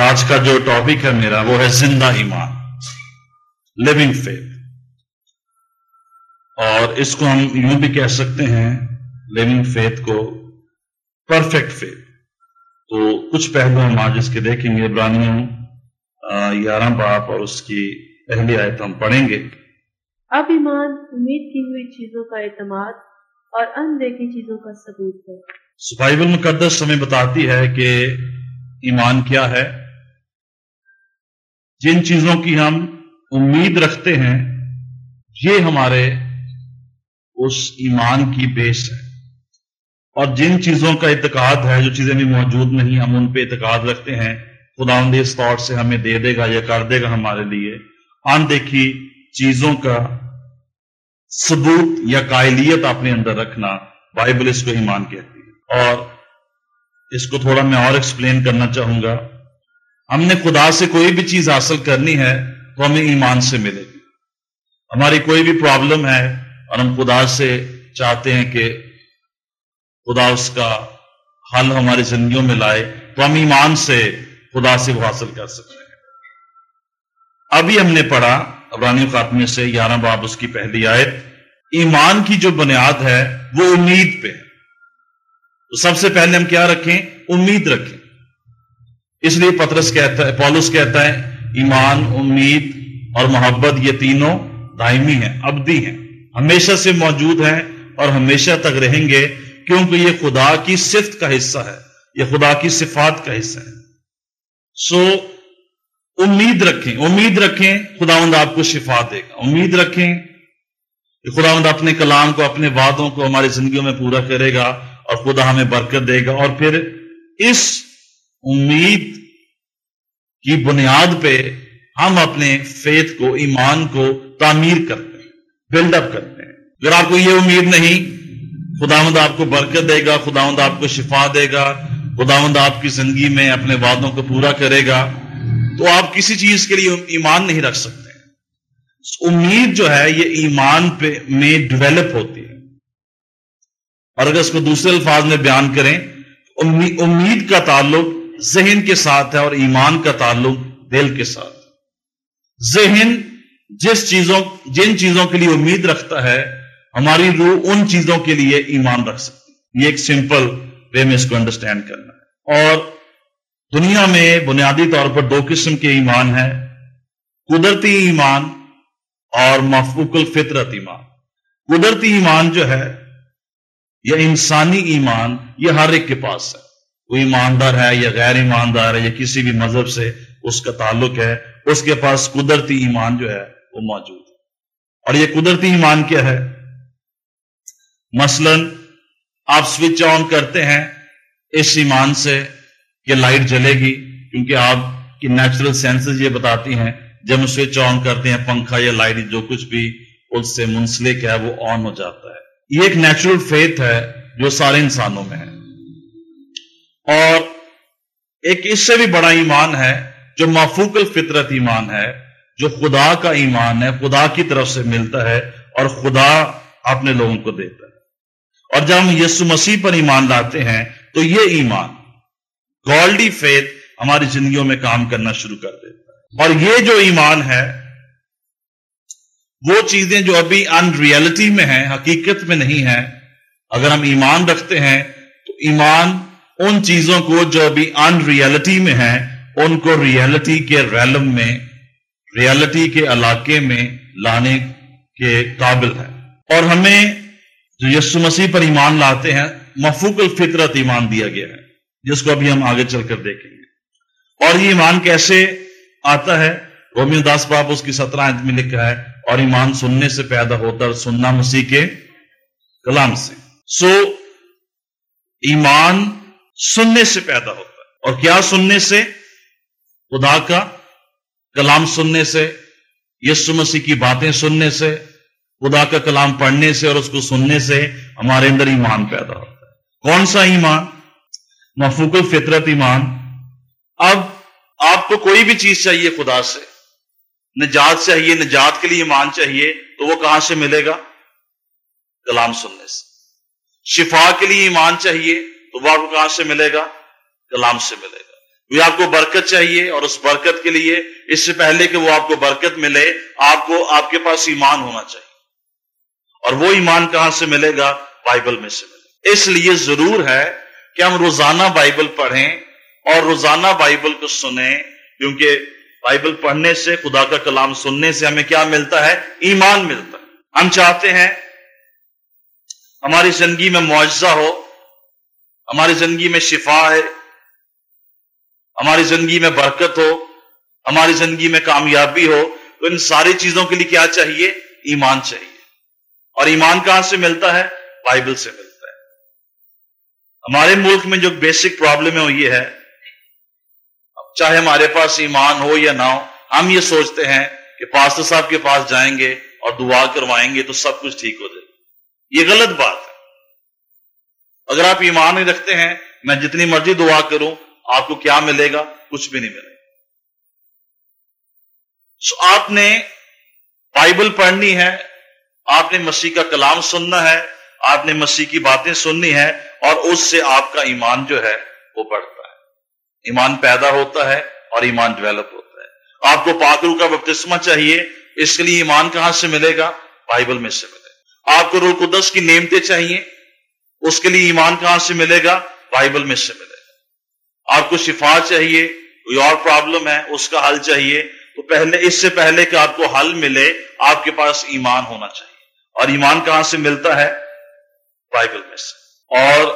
آج کا جو ٹاپک ہے میرا وہ ہے زندہ ایمان لیونگ فیتھ اور اس کو ہم یوں بھی کہہ سکتے ہیں لیونگ فیتھ کو پرفیکٹ فیتھ تو کچھ پہلو ہم آج اس کے دیکھیں گے برانیوں گیارہ باپ اور اس کی پہلی آیت ہم پڑھیں گے۔ اب ایمان امید کی ہوئی چیزوں کا اعتماد اور اندیکھی چیزوں کا ثبوت ہے۔ سفائی المقدس ہمیں بتاتی ہے کہ ایمان کیا ہے۔ جن چیزوں کی ہم امید رکھتے ہیں، یہ ہمارے اس ایمان کی بیس ہے۔ اور جن چیزوں کا اعتقاد ہے، جو چیزیں بھی موجود نہیں، ہم ان پہ اعتقاد رکھتے ہیں۔ خدا اس طور سے ہمیں دے دے گا یا کر دے گا ہمارے لیے۔ ان دیکھی، چیزوں کا ثبوت یا قائلیت اپنے اندر رکھنا بائبل اس کو ایمان کہتی ہے۔ اور اس کو تھوڑا میں اور ایکسپلین کرنا چاہوں گا۔ ہم نے خدا سے کوئی بھی چیز حاصل کرنی ہے تو ہمیں ایمان سے ملے گی۔ ہماری کوئی بھی پرابلم ہے اور ہم خدا سے چاہتے ہیں کہ خدا اس کا حل ہماری زندگیوں میں لائے تو ہم ایمان سے خدا سے وہ حاصل کر سکتے ہیں۔ ابھی ہم نے پڑھا ابرانی خاتمے سے گیارہ باب اس کی پہلی آیت۔ ایمان کی جو بنیاد ہے وہ امید پہ ہے۔ تو سب سے پہلے ہم کیا رکھیں؟ امید رکھیں۔ اس لیے پترس کہتا ہے، پولس کہتا ہے، ایمان، امید اور محبت یہ تینوں دائمی ہیں، ابدی ہیں۔ ہمیشہ سے موجود ہیں اور ہمیشہ تک رہیں گے، کیونکہ یہ خدا کی صفت کا حصہ ہے۔ یہ خدا کی صفات کا حصہ ہے۔ سو، امید رکھیں امید رکھیں، خداوند آپ کو شفا دے گا۔ امید رکھیں کہ خداوند اپنے کلام کو، اپنے وعدوں کو ہماری زندگیوں میں پورا کرے گا اور خدا ہمیں برکت دے گا۔ اور پھر اس امید کی بنیاد پہ ہم اپنے فیت کو، ایمان کو تعمیر کرتے ہیں بلڈ اپ کرتے ہیں۔ اگر آپ کو یہ امید نہیں، خداوند آپ کو برکت دے گا، خداوند آپ کو شفا دے گا، خداوند آپ کی زندگی میں اپنے وعدوں کو پورا کرے گا، تو آپ کسی چیز کے لیے ایمان نہیں رکھ سکتے۔ امید جو ہے، یہ ایمان پہ، میں ڈیولپ ہوتی ہے۔ اور اگر اس کو دوسرے الفاظ میں بیان کریں امید کا تعلق ذہن کے ساتھ ہے اور ایمان کا تعلق دل کے ساتھ۔ ذہن جس چیزوں جن چیزوں کے لیے امید رکھتا ہے، ہماری روح ان چیزوں کے لیے ایمان رکھ سکتی یہ ایک سمپل وے میں اس کو انڈرسٹینڈ کرنا ہے۔ اور دنیا میں بنیادی طور پر دو قسم کے ایمان ہیں، قدرتی ایمان اور مفوق الفطرت ایمان۔ قدرتی ایمان جو ہے یا انسانی ایمان، یہ ہر ایک کے پاس ہے۔ کوئی ایماندار ہے یا غیر ایماندار ہے یا کسی بھی مذہب سے اس کا تعلق ہے، اس کے پاس قدرتی ایمان جو ہے وہ موجود ہے۔ اور یہ قدرتی ایمان کیا ہے؟ مثلا آپ سوئچ آن کرتے ہیں اس ایمان سے کہ لائٹ جلے گی، کیونکہ آپ کی نیچرل سینسز یہ بتاتی ہیں، جب ہم سوئچ آن کرتے ہیں، پنکھا یا لائٹ جو کچھ بھی اس سے منسلک ہے، وہ آن ہو جاتا ہے۔ یہ ایک نیچرل فیتھ ہے جو سارے انسانوں میں ہے۔ اور ایک اس سے بھی بڑا ایمان ہے جو مافوق الفطرت ایمان ہے، جو خدا کا ایمان ہے، خدا کی طرف سے ملتا ہے اور خدا اپنے لوگوں کو دیتا ہے۔ اور جب ہم یسو مسیح پر ایمان لاتے ہیں تو یہ ایمان گولڈی فیتھ ہماری زندگیوں میں کام کرنا شروع کر دیتا ہے۔ اور یہ جو ایمان ہے، وہ چیزیں جو ابھی ان ریئلٹی میں ہیں، حقیقت میں نہیں ہیں، اگر ہم ایمان رکھتے ہیں تو ایمان ان چیزوں کو جو ابھی ان ریئلٹی میں ہیں، ان کو ریئلٹی کے ریلم میں ریئلٹی کے علاقے میں لانے کے قابل ہے اور ہمیں جو یسو مسیح پر ایمان لاتے ہیں مفوق الفطرت ایمان دیا گیا ہے، جس کو ابھی ہم آگے چل کر دیکھیں گے۔ اور یہ ایمان کیسے آتا ہے؟ رومی داس باپ اس کی سترہ میں لکھا ہے، اور ایمان سننے سے پیدا ہوتا ہے سننا مسیح کے کلام سے۔ سو ایمان سننے سے پیدا ہوتا ہے۔ اور کیا سننے سے؟ خدا کا کلام سننے سے، یسو مسیح کی باتیں سننے سے، خدا کا کلام پڑھنے سے اور اس کو سننے سے ہمارے اندر ایمان پیدا ہوتا ہے۔ کون سا ایمان؟ مفوق الفطرت ایمان۔ اب آپ کو کوئی بھی چیز چاہیے خدا سے، نجات چاہیے، نجات کے لیے ایمان چاہیے، تو وہ کہاں سے ملے گا؟ کلام سننے سے۔ شفا کے لیے ایمان چاہیے تو وہ آپ کو کہاں سے ملے گا؟ کلام سے ملے گا۔ کیونکہ آپ کو برکت چاہیے اور اس برکت کے لیے اس سے پہلے کہ وہ آپ کو برکت ملے، آپ کو، آپ کے پاس ایمان ہونا چاہیے۔ اور وہ ایمان کہاں سے ملے گا؟ بائبل میں سے ملے گا۔ اس لیے ضرور ہے کہ ہم روزانہ بائبل پڑھیں اور روزانہ بائبل کو سنیں، کیونکہ بائبل پڑھنے سے، خدا کا کلام سننے سے ہمیں کیا ملتا ہے؟ ایمان ملتا ہے۔ ہم چاہتے ہیں ہماری زندگی میں معاوضہ ہو ہماری زندگی میں شفا ہے، ہماری زندگی میں برکت ہو، ہماری زندگی میں کامیابی ہو، تو ان ساری چیزوں کے لیے کیا چاہیے؟ ایمان چاہیے۔ اور ایمان کہاں سے ملتا ہے؟ بائبل سے ملتا ہے۔ ہمارے ملک میں جو بیسک پرابلم ہے وہ یہ ہے چاہے ہمارے پاس ایمان ہو یا نہ ہو، ہم یہ سوچتے ہیں کہ پاسٹر صاحب کے پاس جائیں گے اور دعا کروائیں گے تو سب کچھ ٹھیک ہو جائے یہ غلط بات ہے۔ اگر آپ ایمان نہیں رکھتے ہیں، میں جتنی مرضی دعا کروں، آپ کو کیا ملے گا؟ کچھ بھی نہیں ملے گا۔ سو آپ نے بائبل پڑھنی ہے، آپ نے مسیح کا کلام سننا ہے، آپ نے مسیح کی باتیں سننی ہے اور اس سے آپ کا ایمان جو ہے، وہ بڑھتا ہے۔ ایمان پیدا ہوتا ہے اور ایمان ڈیولپ ہوتا ہے۔ آپ کو پاکرو کا بپتسمہ چاہیے، اس کے لیے ایمان کہاں سے ملے گا؟ بائبل میں سے ملے گا۔ آپ کو روح قدس کی نعمتیں چاہیے اس کے لیے ایمان کہاں سے ملے گا؟ بائبل میں سے ملے گا۔ آپ کو شفا چاہیے، کوئی اور پرابلم ہے، اس کا حل چاہیے۔ تو پہلے، اس سے پہلے کہ آپ کو حل ملے، آپ کے پاس ایمان ہونا چاہیے۔ اور ایمان کہاں سے ملتا ہے؟ بائبل میں سے۔ اور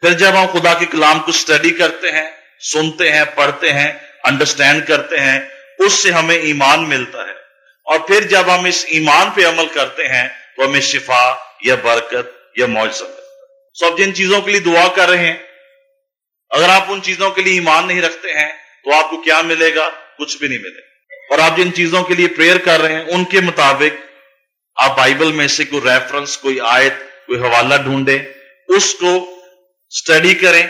پھر جب ہم خدا کے کلام کو اسٹڈی کرتے ہیں، سنتے ہیں، پڑھتے ہیں انڈرسٹینڈ کرتے ہیں، اس سے ہمیں ایمان ملتا ہے۔ اور پھر جب ہم اس ایمان پہ عمل کرتے ہیں تو ہمیں شفا یا برکت یا معجزہ ملتا ہے۔ سو اب جن چیزوں کے لیے دعا کر رہے ہیں، اگر آپ ان چیزوں کے لیے ایمان نہیں رکھتے ہیں، تو آپ کو کیا ملے گا؟ کچھ بھی نہیں ملے گا۔ اور آپ جن چیزوں کے لیے پریئر کر رہے ہیں، ان کے مطابق آپ بائبل میں سے کوئی ریفرنس کوئی آیت، کوئی حوالہ ڈھونڈیں، اس کو اسٹڈی کریں،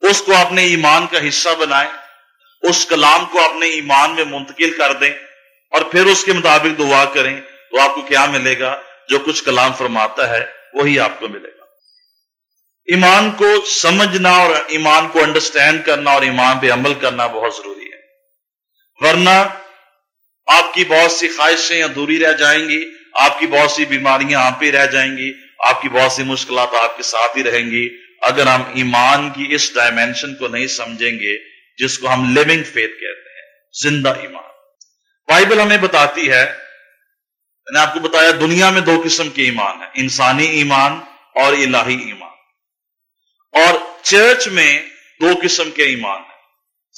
اس کو اپنے ایمان کا حصہ بنائیں، اس کلام کو اپنے ایمان میں منتقل کر دیں، اور پھر اس کے مطابق دعا کریں، تو آپ کو کیا ملے گا؟ جو کچھ کلام فرماتا ہے۔ وہی آپ کو ملے گا۔ ایمان کو سمجھنا اور ایمان کو انڈرسٹینڈ کرنا اور ایمان پہ عمل کرنا بہت ضروری ہے۔ ورنہ آپ کی بہت سی خواہشیں ادھوری رہ جائیں گی، آپ کی بہت سی بیماریاں آپ پہ رہ جائیں گی، آپ کی بہت سی مشکلات آپ کے ساتھ ہی رہیں گی۔ اگر ہم ایمان کی اس ڈائمینشن کو نہیں سمجھیں گے، جس کو ہم لیونگ فیتھ کہتے ہیں، زندہ ایمان۔ بائبل ہمیں بتاتی ہے میں نے آپ کو بتایا دنیا میں دو قسم کے ایمان ہیں، انسانی ایمان اور الہی ایمان۔ اور چرچ میں دو قسم کے ایمان ہیں،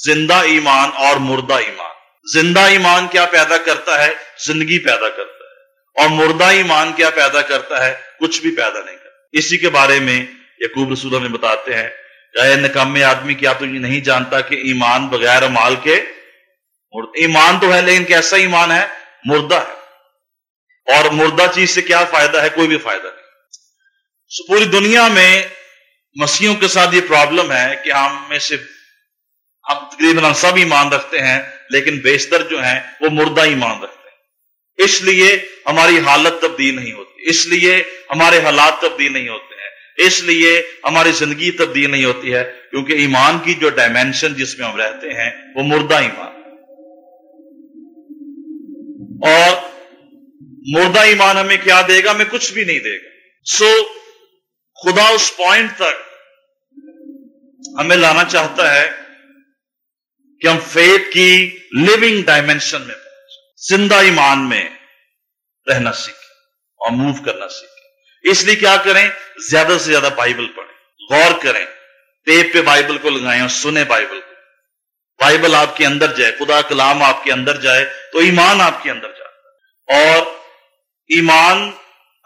زندہ ایمان اور مردہ ایمان۔ زندہ ایمان کیا پیدا کرتا ہے؟ زندگی پیدا کرتا ہے۔ اور مردہ ایمان کیا پیدا کرتا ہے؟ کچھ بھی پیدا نہیں کرتا۔ اسی کے بارے میں یقوب رسول ہمیں بتاتے ہیں، اے نکمے آدمی، کیا تو یہ نہیں جانتا کہ ایمان بغیر مال کے ایمان تو ہے لیکن کیسا ایمان ہے؟ مردہ ہے۔ اور مردہ چیز سے کیا فائدہ ہے؟ کوئی بھی فائدہ نہیں۔ پوری دنیا میں مسیحوں کے ساتھ یہ پرابلم ہے کہ ہم میں سے ہم تقریباً سب ایمان رکھتے ہیں، لیکن بیشتر جو ہیں وہ مردہ ایمان رکھتے ہیں۔ اس لیے ہماری حالت تبدیل نہیں ہوتی۔ اس لیے ہمارے حالات تبدیل نہیں ہوتے ہیں۔ اس لیے ہماری زندگی تبدیل نہیں ہوتی ہے، کیونکہ ایمان کی جو ڈائمینشن جس میں ہم رہتے ہیں وہ مردہ ایمان۔ اور مردہ ایمان ہمیں کیا دے گا؟ ہمیں کچھ بھی نہیں دے گا۔ سو خدا اس پوائنٹ تک ہمیں لانا چاہتا ہے کہ ہم فیت کی لیونگ ڈائمینشن میں زندہ ایمان میں رہنا سیکھیں اور موو کرنا سیکھیں۔ اس لیے کیا کریں؟ زیادہ سے زیادہ بائبل پڑھیں۔ غور کریں۔ ٹیپ پہ بائبل کو لگائیں اور سنیں بائبل کو۔ بائبل آپ کے اندر جائے، خدا کلام آپ کے اندر جائے تو ایمان آپ کے اندر جاتا ہے۔ اور ایمان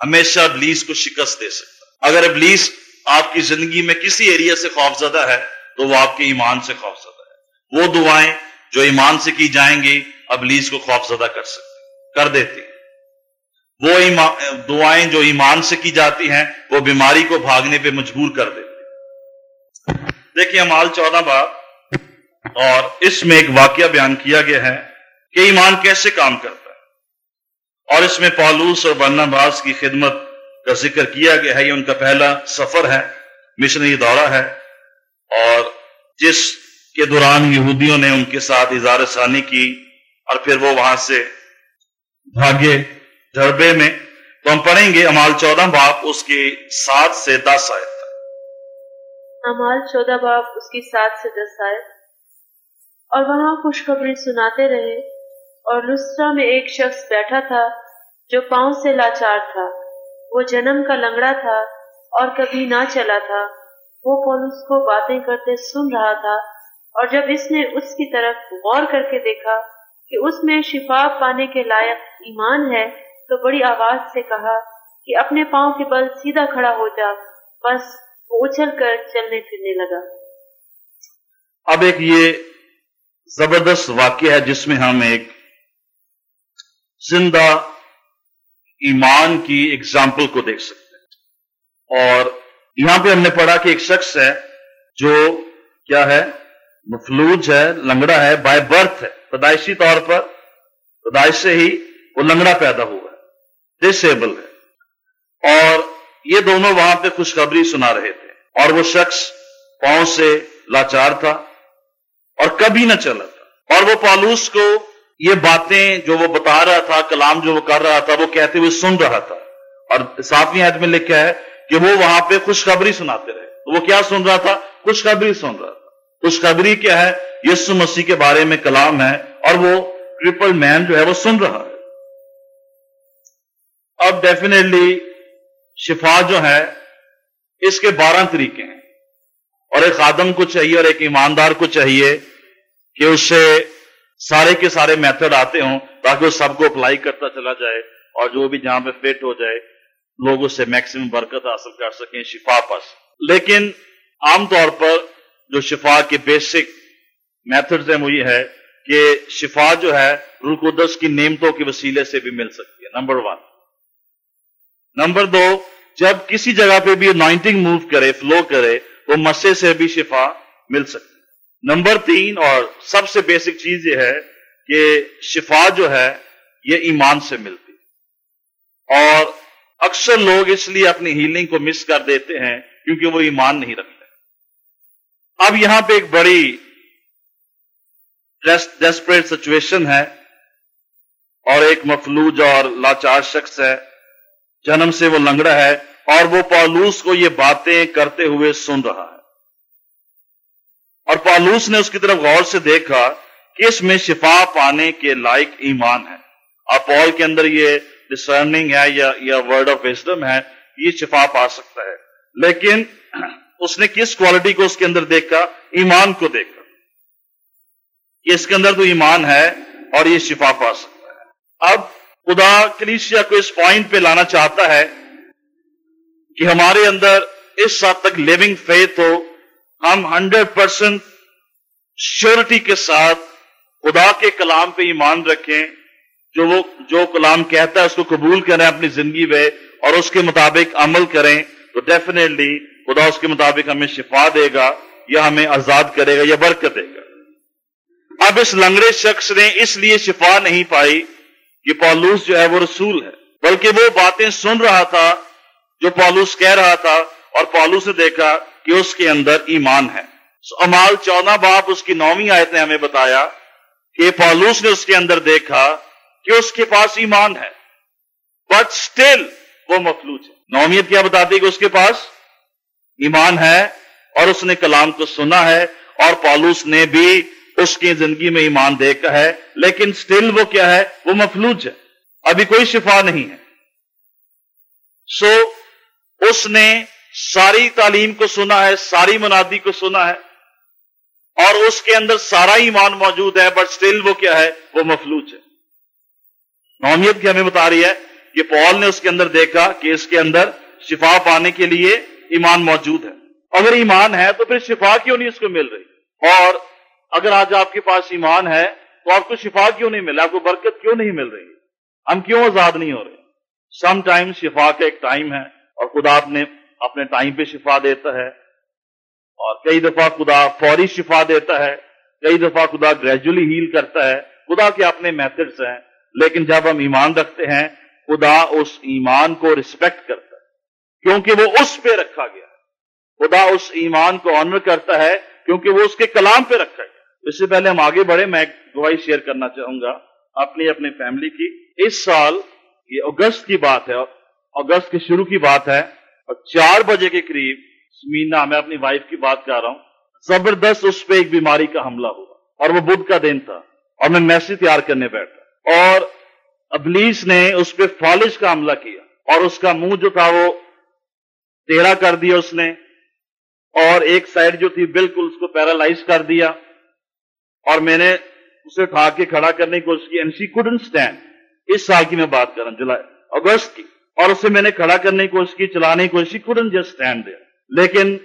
ہمیشہ ابلیس کو شکست دے سکتا اگر ابلیس آپ کی زندگی میں کسی ایریا سے خوف زدہ ہے، تو وہ آپ کے ایمان سے خوف زدہ وہ دعائیں جو ایمان سے کی جائیں گی، ابلیس کو خوف زدہ کر سکتے کر دیتی وہ دعائیں جو ایمان سے کی جاتی ہیں، وہ بیماری کو بھاگنے پہ مجبور کر دیتی دیکھیے امال چودہ بار اور اس میں ایک واقعہ بیان کیا گیا ہے کہ ایمان کیسے کام کرتا اور اس میں پالوس اور برنا باز کی خدمت کا ذکر کیا گیا ہے، یہ ان کا پہلا سفر ہے مشنری دورہ ہے۔ اور جس کے دوران یہودیوں نے ان کے ساتھ اظہار ثانی کی اور پھر وہ وہاں سے بھاگے ڈربے میں، تو ہم پڑھیں گے امال چودہ باپ اس کی سات سے دس آئے امال چودہ باپ اس کی سات سے دس آئے اور وہاں خوشخبری سناتے رہے۔ اور لسرا میں ایک شخص بیٹھا تھا جو پاؤں سے لاچار تھا۔ وہ جنم کا لنگڑا تھا اور کبھی نہ چلا تھا۔ وہ پولس کو باتیں کرتے سن رہا تھا اور جب اس نے اس کی طرف غور کر کے دیکھا کہ اس میں شفا پانے کے لائق ایمان ہے تو بڑی آواز سے کہا کہ اپنے پاؤں کے بل سیدھا کھڑا ہو جا۔ بس وہ اچھل کر چلنے پھرنے لگا۔ اب ایک یہ زبردست واقعہ ہے جس میں ہم ایک زندہ ایمان کی اگزامپل کو دیکھ سکتے ہیں۔ اور یہاں پہ ہم نے پڑھا کہ ایک شخص ہے جو کیا ہے؟ مفلوج ہے، لنگڑا ہے بائی برتھ ہے۔ پیدائشی طور پر پیدائش سے ہی وہ لنگڑا پیدا ہوا ہے۔ ڈس ایبل ہے۔ اور یہ دونوں وہاں پہ خوشخبری سنا رہے تھے۔ اور وہ شخص پاؤں سے لاچار تھا اور کبھی نہ چلا تھا۔ اور وہ پالوس کو یہ باتیں جو وہ بتا رہا تھا، کلام جو وہ کر رہا تھا، وہ کہتے ہوئے سن رہا تھا۔ اور ساتویں عید میں لکھا ہے کہ وہ وہاں پہ خوشخبری سناتے رہے۔ تو وہ کیا سن رہا تھا؟ خوشخبری سن رہا تھا۔ خوشخبری کیا ہے؟ یسو مسیح کے بارے میں کلام ہے اور وہ ٹریپل مین جو ہے وہ سن رہا ہے۔ اب ڈیفینیٹلی شفا جو ہے، اس کے بارہ طریقے ہیں۔ اور ایک آدم کو چاہیے اور ایک ایماندار کو چاہیے کہ اس سے سارے کے سارے میتھڈ آتے ہوں تاکہ وہ سب کو اپلائی کرتا چلا جائے اور جو بھی جہاں پہ فٹ ہو جائے، لوگ اس سے میکسیمم برکت حاصل کر سکیں، شفا پس لیکن عام طور پر جو شفا کے بیسک میتھڈ ہیں، وہ یہ ہے کہ شفا جو ہے رلقدس کی نعمتوں کے وسیلے سے بھی مل سکتی ہے۔ نمبر ون نمبر دو، جب کسی جگہ پہ بھی نائنٹنگ موو کرے فلو کرے، تو مسے سے بھی شفا مل سکتی نمبر تین، اور سب سے بیسک چیز یہ ہے کہ شفا جو ہے، یہ ایمان سے ملتی اور اکثر لوگ اس لیے اپنی ہیلنگ کو مس کر دیتے ہیں، کیونکہ وہ ایمان نہیں رکھتے۔ اب یہاں پہ ایک بڑی ڈیسپریٹ سچویشن ہے، اور ایک مفلوج اور لاچار شخص ہے۔ جنم سے وہ لنگڑا ہے، اور وہ پالوس کو یہ باتیں کرتے ہوئے سن رہا ہے۔ اور پالوس نے اس کی طرف غور سے دیکھا کہ اس میں شفا پانے کے لائق ایمان ہے۔ اور پال کے اندر یہ ڈسرننگ ہے یا یا ورڈ آف وزڈم ہے، یہ شفا پا سکتا ہے۔ لیکن اس نے کس کوالٹی کو اس کے اندر دیکھا؟ ایمان کو دیکھا۔ کہ اس کے اندر تو ایمان ہے اور یہ شفا پا سکتا ہے۔ اب خدا کلیسیا کو اس پوائنٹ پہ لانا چاہتا ہے کہ ہمارے اندر اس حد تک لیونگ فیتھ ہو ہم ہنڈریڈ پرسینٹ شیورٹی کے ساتھ خدا کے کلام پہ ایمان رکھیں، جو وہ جو کلام کہتا ہے اس کو قبول کریں اپنی زندگی میں اور اس کے مطابق عمل کریں، تو ڈیفینیٹلی خدا اس کے مطابق ہمیں شفا دے گا یا ہمیں آزاد کرے گا یا برکت دے گا۔ اب اس لنگڑے شخص نے اس لیے شفا نہیں پائی کہ پالوس جو ہے وہ رسول ہے، بلکہ وہ باتیں سن رہا تھا جو پالوس کہہ رہا تھا اور پالوس نے دیکھا کہ اس کے اندر ایمان ہے۔ امال چودہ باپ اس کی نومی آیت نے ہمیں بتایا کہ پالوس نے اس کے اندر دیکھا کہ اس کے پاس ایمان ہے بٹ اسٹل وہ مفلوج ہے۔ نومیت کیا بتاتی کہ اس کے پاس ایمان ہے اور اس نے کلام کو سنا ہے اور پالوس نے بھی اس کی زندگی میں ایمان دیکھا ہے لیکن اسٹل وہ کیا ہے؟ وہ مفلوج ہے۔ ابھی کوئی شفا نہیں ہے۔ سو so, اس نے ساری تعلیم کو سنا ہے، ساری منادی کو سنا ہے، اور اس کے اندر سارا ایمان موجود ہے بٹ اسٹل وہ کیا ہے؟ وہ مفلوج ہے۔ نومیت کی ہمیں بتا رہی ہے کہ پال نے اس کے اندر دیکھا کہ اس کے اندر شفا پانے کے لیے ایمان موجود ہے۔ اگر ایمان ہے تو پھر شفا کیوں نہیں اس کو مل رہی؟ اور اگر آج آپ کے پاس ایمان ہے تو آپ کو شفا کیوں نہیں مل رہا آپ کو برکت کیوں نہیں مل رہی؟ ہم کیوں آزاد نہیں ہو رہے؟ سم ٹائم شفا کا ایک ٹائم ہے اور خدا اپنے اپنے ٹائم پہ شفا دیتا ہے اور کئی دفعہ خدا فوری شفا دیتا ہے، کئی دفعہ خدا گریجولی ہیل کرتا ہے۔ خدا کے اپنے میتھڈس ہیں، لیکن جب ہم ایمان رکھتے ہیں، خدا اس ایمان کو رسپیکٹ کرتا ہے۔ کیونکہ وہ اس پہ رکھا گیا خدا اس ایمان کو آنر کرتا ہے، کیونکہ وہ اس کے کلام پہ رکھا ہے۔ اس سے پہلے ہم آگے بڑھے میں ایک گواہی شیئر کرنا چاہوں گا اپنی اپنی فیملی کی۔ اس سال یہ اگست کی بات ہے، اگست کے شروع کی بات ہے۔ اور چار بجے کے قریب سمینا میں اپنی وائف کی بات کر رہا ہوں۔ زبردست اس پہ ایک بیماری کا حملہ ہوا اور وہ بدھ کا دن تھا اور میں میسج تیار کرنے بیٹھا۔ اور ابلیس نے اس پہ فالج کا حملہ کیا اور اس کا منہ جو تھا وہ ٹیڑھا کر دیا اس نے اور ایک سائڈ جو تھی بالکل اس کو پیرالائز کر دیا اور میں نے اسے اٹھا کے کھڑا کرنے کی کوشش کی۔ سی کوڈن اسٹینڈ اس سال کی میں بات کر رہا ہوں، جولائی، اگست کی۔ اور اسے میں نے کھڑا کرنے کی کوشش کی، چلانے کی کوشش کی کوڈن جسٹ اسٹینڈ دیا لیکن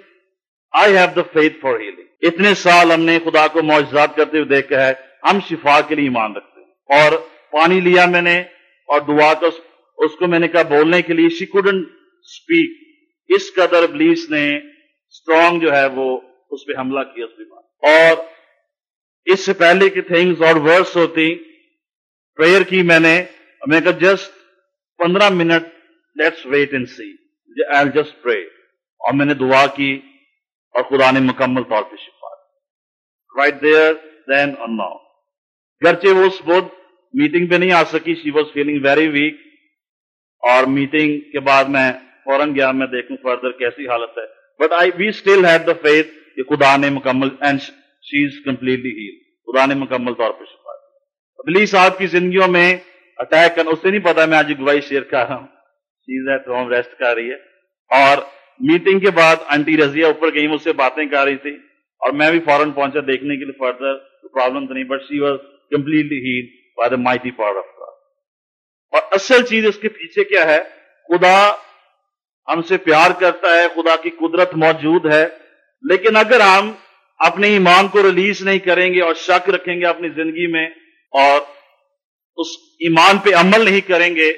I have the faith for healing اتنے سال ہم نے خدا کو معجزات کرتے ہوئے دیکھا ہے، ہم شفا کے لیے ایمان رکھتے ہیں۔ اور پانی لیا میں نے اور دعا کو اس کو میں نے کہا بولنے کے لیے شی کوڈن اسپیک اس قدر بلیس نے اسٹرانگ جو ہے وہ اس پہ حملہ کیا اس بیمار اور اس سے پہلے کی تھنگز اور ورس ہوتی پریئر کی میں نے، میں کہا جسٹ پندرہ minute let's wait and see I just pray اور میں نے دعا کی اور خدا نے مکمل طور پہ شفا رائٹ دیئر دین اور ناؤ گرچہ وہ اس بہت میٹنگ پہ نہیں آ سکی. She was feeling very weak اور میٹنگ کے بعد میں فوراً گیا. میں دیکھوں فردر کیسی حالت ہے. But I we still had the faith کہ خدا نے مکمل and she is completely heal خدا نے مکمل طور پہ شفا دی. ابلی صاحب کی زندگیوں میں اٹیک کرنا اسے نہیں پتا میں آج گواہی شیئر کر رہا ہوں. چیز ہے تو ہم ریسٹ کر رہی ہے۔ اور میٹنگ کے بعد آنٹی رضیہ اوپر گئی، مجھ سے باتیں کر رہی تھی۔ اور میں بھی فوراً پہنچا دیکھنے کے لیے فردر پرابلم تو نہیں but she was completely heal by the mighty power of God اور اصل چیز اس کے پیچھے کیا ہے؟ خدا ہم سے پیار کرتا ہے، خدا کی قدرت موجود ہے۔ لیکن اگر ہم اپنے ایمان کو ریلیز نہیں کریں گے اور شک رکھیں گے اپنی زندگی میں، اور اس ایمان پہ عمل نہیں کریں گے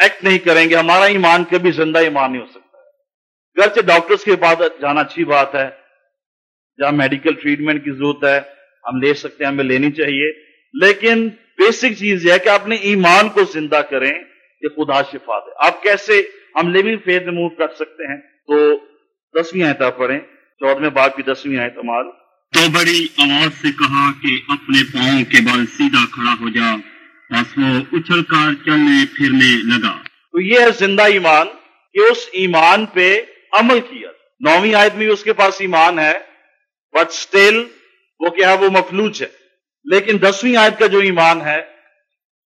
ایکٹ نہیں کریں گے، ہمارا ایمان کبھی زندہ ایمان نہیں ہو سکتا۔ ہے گھر ڈاکٹرز کے بعد جانا اچھی بات ہے، جہاں میڈیکل ٹریٹمنٹ کی ضرورت ہے، ہم لے سکتے ہیں، ہمیں لینی چاہیے۔ لیکن بیسک چیز یہ ہے کہ اپنے ایمان کو زندہ کریں کہ خدا شفا دے۔ آپ کیسے ہم لیونگ فیتھ موو کر سکتے ہیں؟ تو دسویں آیتہ پڑھیں۔ چودہ باغ کی دسویں آیت ہمار تو بڑی آواز سے کہا کہ اپنے پاؤں کے بل سیدھا کھڑا ہو جا۔ بس وہ اچھل کر چلنے پھرنے لگا۔ تو یہ ہے زندہ ایمان کہ اس ایمان پہ عمل کیا۔ نویں آیت میں اس کے پاس ایمان ہے بٹ اسٹل وہ کیا ہے، وہ مفلوج ہے۔ لیکن دسویں آیت کا جو ایمان ہے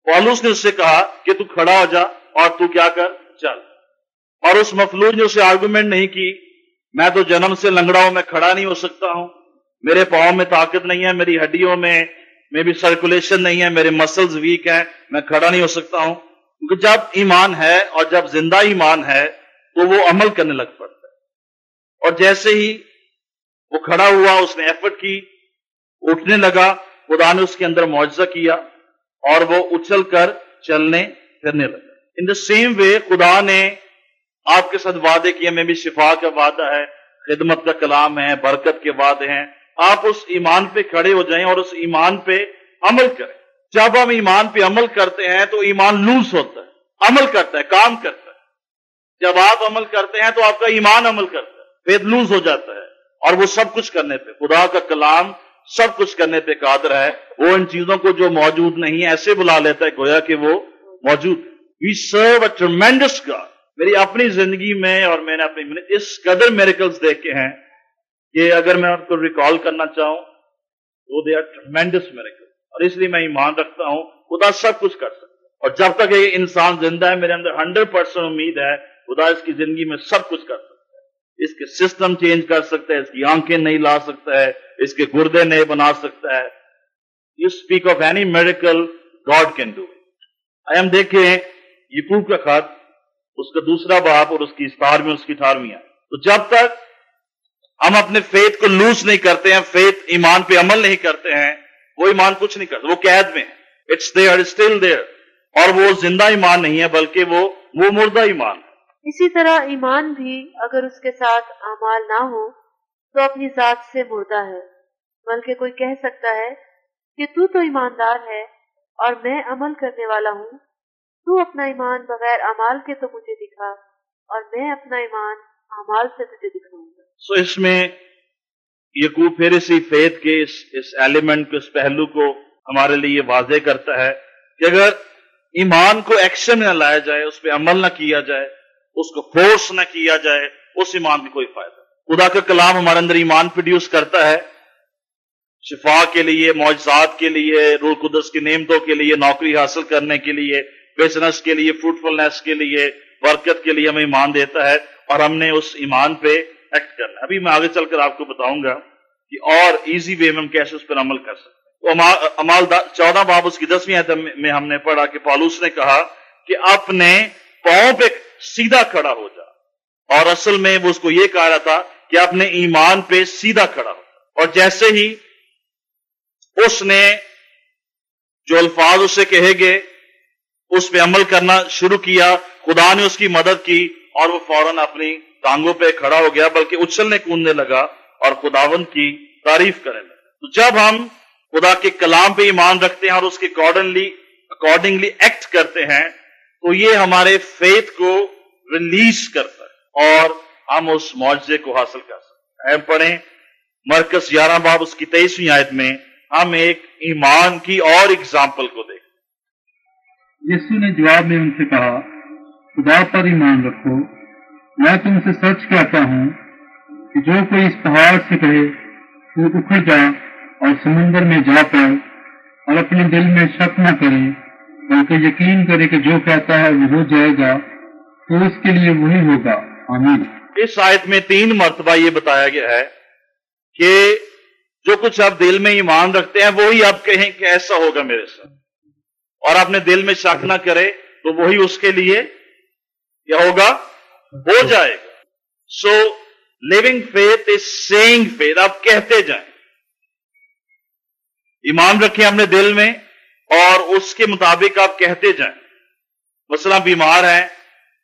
پولوس نے اس سے کہا کہ تو کھڑا ہو جا اور تو کیا کر، چل۔ اور اس مفلوج نے اسے آرگومنٹ نہیں کی، میں تو جنم سے لنگڑا ہوں، میں کھڑا نہیں ہو سکتا ہوں۔ میرے پاؤں میں طاقت نہیں ہے، میری ہڈیوں میں میں بھی سرکولیشن نہیں ہے، میرے مسلز ویک ہیں، میں کھڑا نہیں ہو سکتا ہوں۔ کیونکہ جب ایمان ہے اور جب زندہ ایمان ہے تو وہ عمل کرنے لگ پڑتا ہے۔ اور جیسے ہی وہ کھڑا ہوا، اس نے ایفرٹ کی، اٹھنے لگا، خدا نے اس کے اندر معاوضہ کیا اور وہ اچھل کر چلنے پھرنے لگا۔ ان دا سیم وے خدا نے آپ کے ساتھ وعدے کیے، میں بھی شفا کا وعدہ ہے، خدمت کا کلام ہے، برکت کے وعدے ہیں۔ آپ اس ایمان پہ کھڑے ہو جائیں اور اس ایمان پہ عمل کریں۔ جب ہم ایمان پہ عمل کرتے ہیں تو ایمان لوس ہوتا ہے، عمل کرتا ہے، کام کرتا ہے۔ جب آپ عمل کرتے ہیں تو آپ کا ایمان عمل کرتا ہے فیت لوز ہو جاتا ہے۔ اور وہ سب کچھ کرنے پہ، خدا کا کلام سب کچھ کرنے پہ قادر ہے۔ وہ ان چیزوں کو جو موجود نہیں ہے ایسے بلا لیتا ہے گویا کہ وہ موجود وی سرو اے ٹرمینڈس گاڈ میری اپنی زندگی میں اور میں نے اپنی اس قدر میریکلز دیکھے ہیں کہ اگر میں آپ کو ریکال کرنا چاہوں تو دے آر ٹرمینڈس میریکل اور اس لیے میں ایمان رکھتا ہوں، خدا سب کچھ کر سکتا ہے۔ اور جب تک یہ انسان زندہ ہے، میرے اندر ہنڈریڈ پرسینٹ امید ہے، خدا اس کی زندگی میں سب کچھ کر سکتا ہے۔ اس کے سسٹم چینج کر سکتا ہے، اس کی آنکھیں نہیں لا سکتا ہے، اس کے گردے نہیں بنا سکتا ہے۔ You speak of any medical God can do I am دیکھیں یہ کا خط، اس کا دوسرا باپ اور اس کی ستارویں اس کی اٹھارہویں تو جب تک ہم اپنے فیت کو لوز نہیں کرتے ہیں، فیت ایمان پہ عمل نہیں کرتے ہیں، وہ ایمان کچھ نہیں کرتے، وہ قید میں اٹس دیئر اسٹل دیئر اور وہ زندہ ایمان نہیں ہے، بلکہ وہ وہ مردہ ایمان ہے۔ اسی طرح ایمان بھی اگر اس کے ساتھ اعمال نہ ہو، تو اپنی ذات سے مردہ ہے۔ بلکہ کوئی کہہ سکتا ہے کہ تو تو ایماندار ہے اور میں عمل کرنے والا ہوں۔ تو اپنا ایمان بغیر امال کے تو مجھے دکھا، اور میں اپنا ایمان امال سے تجھے دکھاؤں۔ گا سو اس میں یقوب پھر اسی فیت کے اس اس ایلیمنٹ کو، اس پہلو کو ہمارے لیے واضح کرتا ہے کہ اگر ایمان کو ایکشن نہ لایا جائے، اس پہ عمل نہ کیا جائے، اس کو فورس نہ کیا جائے، اس ایمان کی کوئی فائدہ خدا کا کلام ہمارے اندر ایمان پروڈیوس کرتا ہے۔ شفا کے لیے، معجزات کے لیے روح قدس کی نعمتوں کے لیے، نوکری حاصل کرنے کے لیے بزنس کے لیے فروٹفلنس کے لیے، برکت کے لیے ہمیں ایمان دیتا ہے اور ہم نے اس ایمان پہ ایکٹ کرنا ہے۔ ابھی میں آگے چل کر آپ کو بتاؤں گا کہ اور ایزی وے میں ہم کیسے اس پر عمل کر سکتے ہیں۔ تو امال چودہ باب اس کی دسویں میں ہم نے پڑھا کہ پالوس نے کہا کہ اپنے پاؤں پہ سیدھا کھڑا ہو جا۔ اور اصل میں وہ اس کو یہ کہا رہا تھا کہ اپنے ایمان پہ سیدھا کھڑا ہو۔ اور جیسے ہی اس نے جو الفاظ اسے کہے گے اس پہ عمل کرنا شروع کیا، خدا نے اس کی مدد کی اور وہ فوراً اپنی ٹانگوں پہ کھڑا ہو گیا، بلکہ اچھلنے کودنے لگا اور خداون کی تعریف کرنے لگا۔ تو جب ہم خدا کے کلام پہ ایمان رکھتے ہیں اور اس کے اکارڈنگلی اکارڈنگلی ایکٹ کرتے ہیں، تو یہ ہمارے فیتھ کو ریلیز کرتا ہے اور ہم اس معاوضے کو حاصل کر سکتے ہیں۔ پڑھیں، مرکز گیارہ باب اس کی تیئیسویں آیت میں ہم ایک ایمان کی اور اگزامپل کو دیکھیں۔ یسو نے جواب میں ان سے کہا، خدا پر ایمان رکھو میں تم سے سچ کہتا ہوں کہ جو کوئی اس پہاڑ سے کہے تو اکھڑ جا اور سمندر میں جا کر اور اپنے دل میں شک نہ کرے، بلکہ یقین کرے کہ جو کہتا ہے وہ ہو جائے گا، تو اس کے لیے وہی ہوگا۔ آمین۔ اس آیت میں تین مرتبہ یہ بتایا گیا ہے کہ جو کچھ آپ دل میں ایمان رکھتے ہیں، وہی آپ کہیں کہ ایسا ہوگا میرے ساتھ۔ اور اپنے دل میں شک نہ کرے، تو وہی اس کے لیے کیا ہوگا؟ ہو جائے گا۔ So living faith is seeing faith آپ کہتے جائیں۔ ایمان رکھیں اپنے دل میں اور اس کے مطابق آپ کہتے جائیں۔ مثلا بیمار ہیں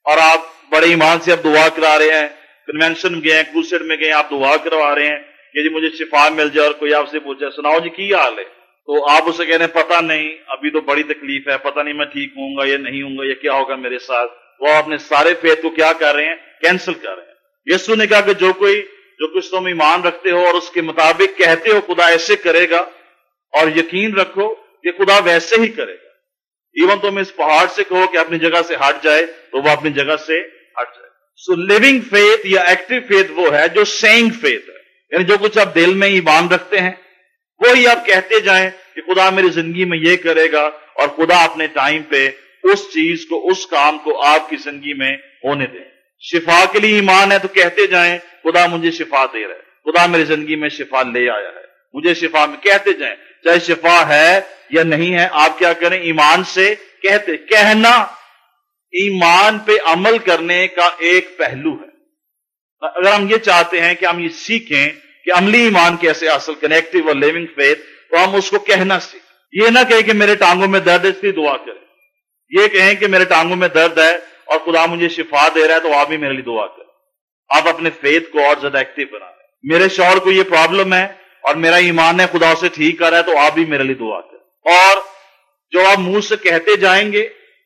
اور آپ بڑے ایمان سے آپ دعا کرا رہے ہیں۔ کنوینشن میں گئے ہیں کوسٹ میں گئے آپ دعا کروا رہے ہیں کہ جی مجھے شفا مل جائے اور کوئی آپ سے پوچھے، سناؤ جی کی حال ہے؟ تو آپ اسے کہنے پتا نہیں، ابھی تو بڑی تکلیف ہے، پتہ نہیں میں ٹھیک ہوں گا یا نہیں ہوں گا یا کیا ہوگا میرے ساتھ۔ وہ اپنے سارے فیت کو کیا کر رہے ہیں؟ کینسل کر رہے ہیں۔ یسو نے کہا کہ جو کوئی جو کچھ تم ایمان رکھتے ہو اور اس کے مطابق کہتے ہو، خدا ایسے کرے گا۔ اور یقین رکھو کہ خدا ویسے ہی کرے گا۔ ایون تم اس پہاڑ سے کہو کہ اپنی جگہ سے ہٹ جائے، تو وہ اپنی جگہ سے ہٹ جائے۔ سو لیونگ فیتھ یا ایکٹیو فیتھ وہ ہے جو سینگ فیتھ ہے۔ یعنی جو کچھ آپ دل میں ایمان رکھتے ہیں، وہی آپ کہتے جائیں کہ خدا میری زندگی میں یہ کرے گا اور خدا اپنے ٹائم پہ اس چیز کو، اس کام کو آپ کی زندگی میں ہونے دیں۔ شفا کے لیے ایمان ہے تو کہتے جائیں، خدا مجھے شفا دے رہا ہے۔ خدا میری زندگی میں شفا لے آیا ہے۔ مجھے شفا میں کہتے جائیں۔ چاہے شفا ہے یا نہیں ہے، آپ کیا کریں؟ ایمان سے کہتے، کہنا۔ ایمان پہ عمل کرنے کا ایک پہلو ہے۔ اگر ہم یہ چاہتے ہیں کہ ہم یہ سیکھیں کہ عملی ایمان کیسے حاصل کریں ایکٹیو اور لیونگ فیتھ تو ہم اس کو کہنا سیکھیں۔ یہ نہ کہیں کہ میرے ٹانگوں میں درد ہے، اس کی دعا کریں۔ یہ کہیں کہ میرے ٹانگوں میں درد ہے اور خدا مجھے شفا دے رہا ہے تو آپ بھی میرے لیے دعا کریں۔ آپ اپنے فیتھ کو اور زیادہ ایکٹیو بنا لیں میرے شوہر کو یہ پرابلم ہے اور میرا ایمان ہے خدا سے ٹھیک کر رہا ہے تو آپ بھی میرے لیے دعا کریں۔ اور جو آپ منہ سے کہتے جائیں گے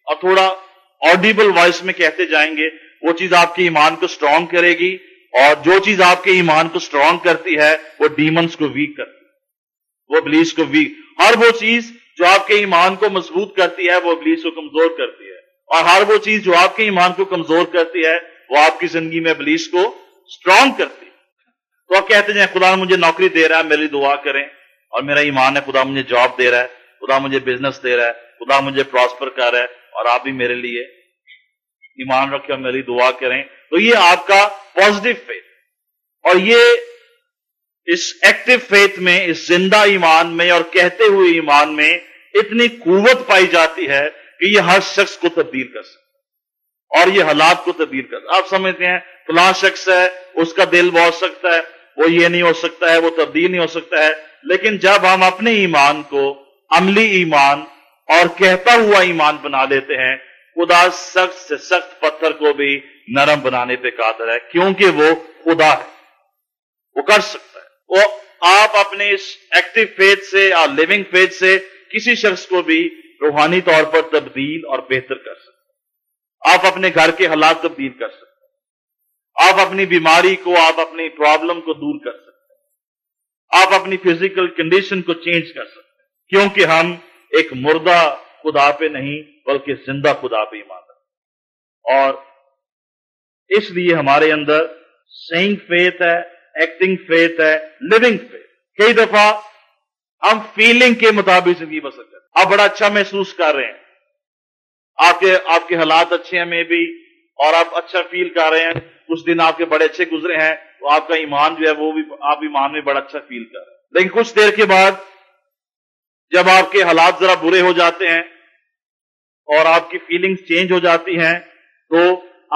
اور تھوڑا آڈیبل وائس میں کہتے جائیں گے، وہ چیز آپ کے ایمان کو سٹرونگ کرے گی اور جو چیز آپ کے ایمان کو سٹرونگ کرتی ہے، وہ ڈیمنس کو ویک کرتی ہے۔ وہ بلیس کو ویک ہر وہ چیز جو آپ کے ایمان کو مضبوط کرتی ہے، وہ بلیس کو کمزور کرتی ہے۔ اور ہر وہ چیز جو آپ کے ایمان کو کمزور کرتی ہے، وہ آپ کی زندگی میں بلیس کو سٹرونگ کرتی ہے۔ تو آپ کہتے ہیں، خدا مجھے نوکری دے رہا ہے، میری دعا کریں۔ اور میرا ایمان ہے، خدا مجھے جاب دے رہا ہے، خدا مجھے بزنس دے رہا ہے، خدا مجھے پراسپر کر رہا ہے، اور آپ بھی میرے لیے ایمان رکھے اور میری دعا کریں۔ تو یہ آپ کا پازیٹو فیتھ اور یہ اس ایکٹیو فیتھ میں، اس زندہ ایمان میں اور کہتے ہوئے ایمان میں اتنی قوت پائی جاتی ہے کہ یہ ہر شخص کو تبدیل کر سکتا اور یہ حالات کو تبدیل کر آپ سمجھتے ہیں، فلاں شخص ہے، اس کا دل بہت سکتا ہے، وہ یہ نہیں ہو سکتا ہے، وہ تبدیل نہیں ہو سکتا ہے۔ لیکن جب ہم اپنے ایمان کو عملی ایمان اور کہتا ہوا ایمان بنا لیتے ہیں، خدا سخت سے سخت پتھر کو بھی نرم بنانے پہ قادر ہے، کیونکہ وہ خدا ہے۔ وہ کر سکتا وہ آپ اپنے اس ایکٹیو فیتھ سے اور لیونگ فیتھ سے کسی شخص کو بھی روحانی طور پر تبدیل اور بہتر کر سکتے آپ اپنے گھر کے حالات تبدیل کر سکتے آپ اپنی بیماری کو، آپ اپنی پرابلم کو دور کر سکتے آپ اپنی فزیکل کنڈیشن کو چینج کر سکتے کیونکہ ہم ایک مردہ خدا پہ نہیں، بلکہ زندہ خدا پہ ہی رکھتے اور اس لیے ہمارے اندر سینگ فیتھ ہے ایکٹنگ فیتھ ہے لیونگ فیتھ کئی دفعہ ہم فیلنگ کے مطابق زندگی بسر کرتے آپ بڑا اچھا محسوس کر رہے ہیں۔ آپ کے آپ کے حالات اچھے ہیں میں بھی، اور آپ اچھا فیل کر رہے ہیں۔ کچھ دن آپ کے بڑے اچھے گزرے ہیں، تو آپ کا ایمان جو ہے وہ بھی، آپ ایمان میں بڑا اچھا فیل کر رہے ہیں۔ لیکن کچھ دیر کے بعد جب آپ کے حالات ذرا برے ہو جاتے ہیں اور آپ کی فیلنگز چینج ہو جاتی ہیں، تو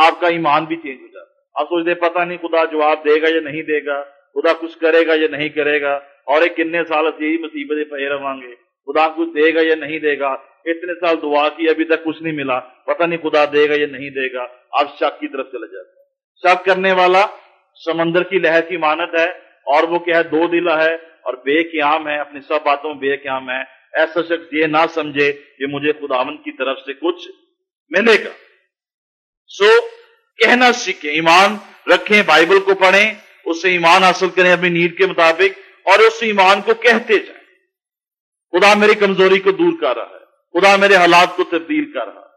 آپ کا ایمان بھی چینج ہو آپ سوچتے پتہ نہیں خدا جواب دے گا یا نہیں دے گا خدا کچھ کرے گا یا نہیں کرے گا اور ایک کنے سال یہی مصیبتیں پہ رواں گے۔ خدا کچھ دے گا یا نہیں دے گا؟ اتنے سال دعا کی ابھی تک کچھ نہیں ملا۔ پتہ نہیں خدا دے گا یا نہیں دے گا۔ آپ شک کی طرف چلے جاتے شک کرنے والا سمندر کی لہر کی مانت ہے اور وہ کیا ہے دو دلا ہے اور بے قیام ہے اپنی سب باتوں بے قیام ہے۔ ایسا شخص یہ نہ سمجھے کہ مجھے خداون کی طرف سے کچھ ملے گا۔ سو so, کہنا سیکھیں، ایمان رکھیں، بائبل کو پڑھیں، اس سے ایمان حاصل کریں اپنی نیڈ کے مطابق اور اس ایمان کو کہتے جائیں۔ خدا میری کمزوری کو دور کر رہا ہے۔ خدا میرے حالات کو تبدیل کر رہا ہے۔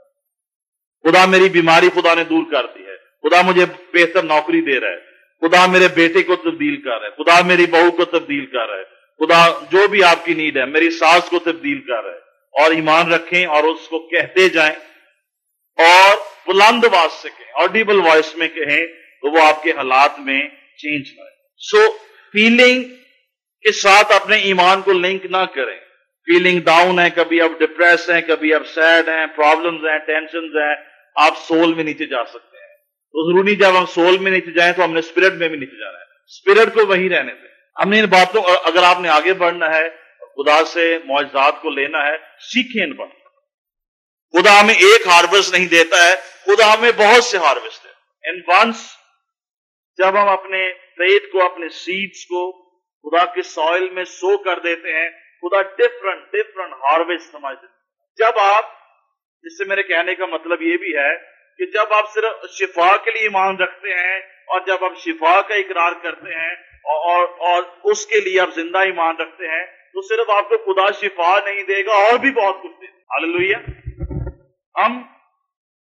خدا میری بیماری خدا نے دور کر دی ہے۔ خدا مجھے بہتر نوکری دے رہا ہے۔ خدا میرے بیٹے کو تبدیل کر رہا ہے۔ خدا میری بہو کو تبدیل کر رہا ہے۔ خدا جو بھی آپ کی نیڈ ہے، میری ساس کو تبدیل کر رہا ہے۔ اور ایمان رکھیں اور اس کو کہتے جائیں۔ اور بلند آواز سے کہیں آڈیبل وائس میں کہیں، تو وہ آپ کے حالات میں چینج آئے سو فیلنگ کے ساتھ اپنے ایمان کو لنک نہ کریں۔ فیلنگ ڈاؤن ہے کبھی آپ ڈپریس ہیں، کبھی آپ سیڈ ہیں پرابلمز ہیں ٹینشنز ہیں، آپ سول میں نیچے جا سکتے ہیں۔ تو ضروری جب ہم سول میں نیچے جائیں تو ہم نے اسپرٹ میں بھی نیچے جانا ہے۔ اسپرٹ کو وہی رہنے دیں۔ ہم نے ان باتوں، اگر آپ نے آگے بڑھنا ہے خدا سے معجزات کو لینا ہے، سیکھیں ان باتوں خدا ہمیں ایک ہارویسٹ نہیں دیتا ہے خدا ہمیں بہت سے ہارویسٹ ہے۔ اینڈ ونس جب ہم اپنے پیٹ کو اپنے سیڈس کو خدا کے سوئل میں سو کر دیتے ہیں خدا ڈفرنٹ ڈفرنٹ ہارویسٹ ہمارے جب آپ جس سے میرے کہنے کا مطلب یہ بھی ہے کہ جب آپ صرف شفا کے لیے ایمان رکھتے ہیں اور جب آپ شفا کا اقرار کرتے ہیں اور, اور اس کے لیے آپ زندہ ایمان رکھتے ہیں تو صرف آپ کو خدا شفا نہیں دے گا اور بھی بہت کچھ دے گا۔ ہم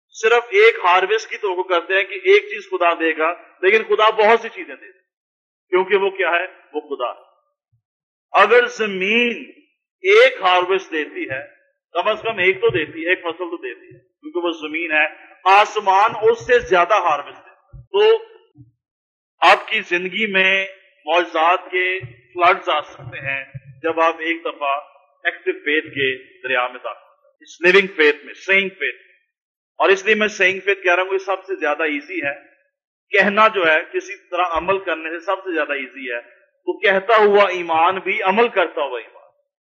صرف ایک ہارویسٹ کی توقع کرتے ہیں کہ ایک چیز خدا دے گا، لیکن خدا بہت سی چیزیں دے گا۔ کیونکہ وہ کیا ہے؟ وہ خدا ہے۔ اگر زمین ایک ہارویسٹ دیتی ہے، کم از کم ایک تو دیتی ہے ایک فصل تو دیتی ہے، کیونکہ وہ زمین ہے۔ آسمان اس سے زیادہ ہارویسٹ ہے۔ تو آپ کی زندگی میں معجزات کے فلڈز آ سکتے ہیں جب آپ ایک دفعہ ایکٹیو پیٹ کے دریا میں داخل اس لیونگ فیتھ میں سینگ فیتھ اور اس لیے میں سینگ فیتھ کہہ رہا ہوں یہ سب سے زیادہ ایزی ہے. کہنا جو ہے، کسی طرح عمل کرنے سے سب سے زیادہ ایزی ہے. تو کہتا ہوا ایمان بھی عمل کرتا ہوا ایمان.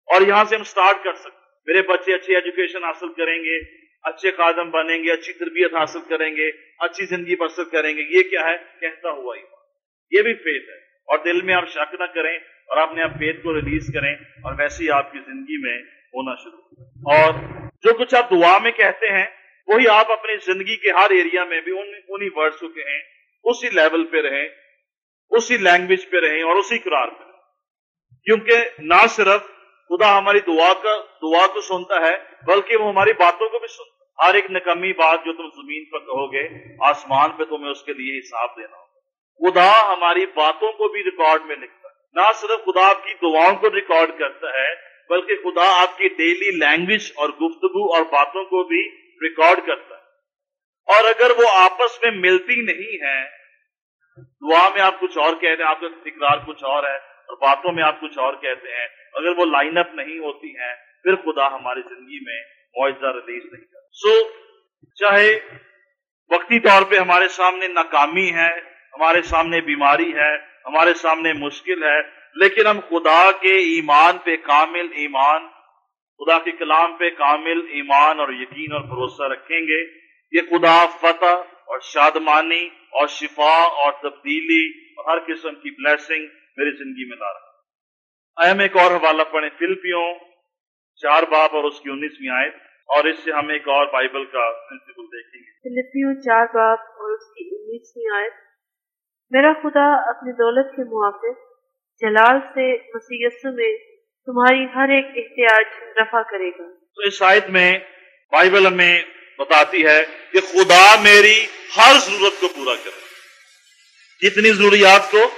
اور یہاں سے ہم سٹارٹ کر سکتے میرے بچے اچھی ایجوکیشن حاصل کریں گے، اچھے قادم بنیں گے، اچھی تربیت حاصل کریں گے، اچھی زندگی بسر کریں گے. یہ کیا ہے؟ کہتا ہوا ایمان. یہ بھی فیت ہے. اور دل میں آپ شک نہ کریں اور اپنے آپ فیت کو ریلیز کریں اور ویسے ہی آپ کی زندگی میں ہونا شروع اور جو کچھ آپ دعا میں کہتے ہیں، وہی آپ اپنی زندگی کے ہر ایریا میں بھی انہی ورڈس کو کہیں، اسی لیول پہ رہیں، اسی لینگویج پہ رہیں اور اسی قرار پہ رہیں۔ کیونکہ نہ صرف خدا ہماری دعا کا دعا کو سنتا ہے، بلکہ وہ ہماری باتوں کو بھی سنتا ہے۔ ہر ایک نکمی بات جو تم زمین پر کہو گے، آسمان پہ تمہیں اس کے لیے حساب دینا ہوگا۔ خدا ہماری باتوں کو بھی ریکارڈ میں لکھتا ہے۔ نہ صرف خدا آپ کی دعاؤں کو ریکارڈ کرتا ہے بلکہ خدا آپ کی ڈیلی لینگویج اور گفتگو اور باتوں کو بھی ریکارڈ کرتا ہے۔ اور اگر وہ آپس میں ملتی نہیں ہے دعا میں آپ کچھ اور کہتے ہیں آپ کا تکرار کچھ اور ہے اور باتوں میں آپ کچھ اور کہتے ہیں اگر وہ لائن اپ نہیں ہوتی ہیں پھر خدا ہماری زندگی میں معاوضہ ریلیز نہیں کرتا۔ سو so, چاہے وقتی طور پہ ہمارے سامنے ناکامی ہے ہمارے سامنے بیماری ہے ہمارے سامنے مشکل ہے لیکن ہم خدا کے ایمان پہ کامل ایمان، خدا کے کلام پہ کامل ایمان اور یقین اور بھروسہ رکھیں گے۔ یہ خدا فتح اور شادمانی اور شفا اور تبدیلی اور ہر قسم کی بلیسنگ میری زندگی میں لا رہا اہم ایک اور حوالہ پڑھیں فلپیوں چار باپ اور اس کی انیسویں آیت اور اس سے ہم ایک اور بائبل کا پرنسپل دیکھیں گے۔ فلپیوں چار باپ اور اس کی انیسویں آئے میرا خدا اپنی دولت کے موافق جلال سے مسیح یسو میں تمہاری ہر ایک احتیاج رفع کرے گا۔ تو اس آیت میں بائبل ہمیں بتاتی ہے کہ خدا میری ہر ضرورت کو پورا کرے۔ کتنی ضروریات کو؟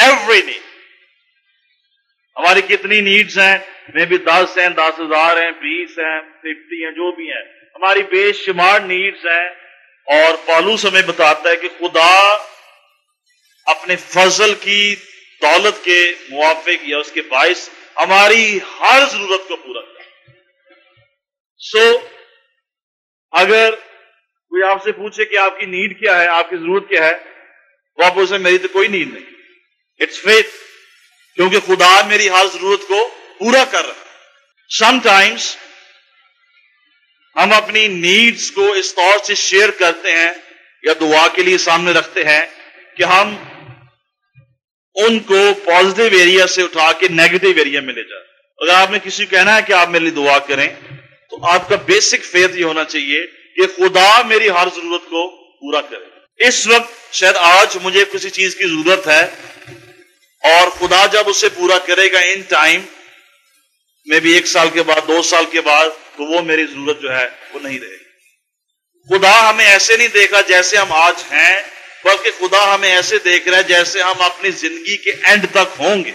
ایوری نیڈ ہماری کتنی نیڈز ہیں؟ میں بھی دس ہیں، دس ہزار ہیں، بیس ہیں ففٹی ہیں، جو بھی ہیں۔ ہماری بے شمار نیڈز ہیں۔ اور پالوس ہمیں بتاتا ہے کہ خدا اپنے فضل کی دولت کے موافق یا اس کے باعث ہماری ہر ضرورت کو پورا کرے۔ سو اگر کوئی آپ سے پوچھے کہ آپ کی نیڈ کیا ہے، آپ کی ضرورت کیا ہے، وہ آپ اسے میری تو کوئی نیڈ نہیں۔ اٹس فیتھ کیونکہ خدا میری ہر ضرورت کو پورا کر رہا ہے۔ سم ٹائمس ہم اپنی نیڈز کو اس طور سے شیئر کرتے ہیں یا دعا کے لیے سامنے رکھتے ہیں کہ ہم ان کو پازیٹو ایریا سے اٹھا کے نیگیٹو ایریا میں لے جائیں اگر آپ نے کسی کو کہنا ہے کہ آپ میرے لیے دعا کریں، تو آپ کا بیسک فیتھ یہ ہونا چاہیے کہ خدا میری ہر ضرورت کو پورا کرے۔ اس وقت شاید آج مجھے کسی چیز کی ضرورت ہے اور خدا جب اسے پورا کرے گا ان ٹائم میں بھی ایک سال کے بعد، دو سال کے بعد، تو وہ میری ضرورت جو ہے وہ نہیں رہے گی۔ خدا ہمیں ایسے نہیں دیکھا جیسے ہم آج ہیں۔ بلکہ خدا ہمیں ایسے دیکھ رہا ہے جیسے ہم اپنی زندگی کے اینڈ تک ہوں گے۔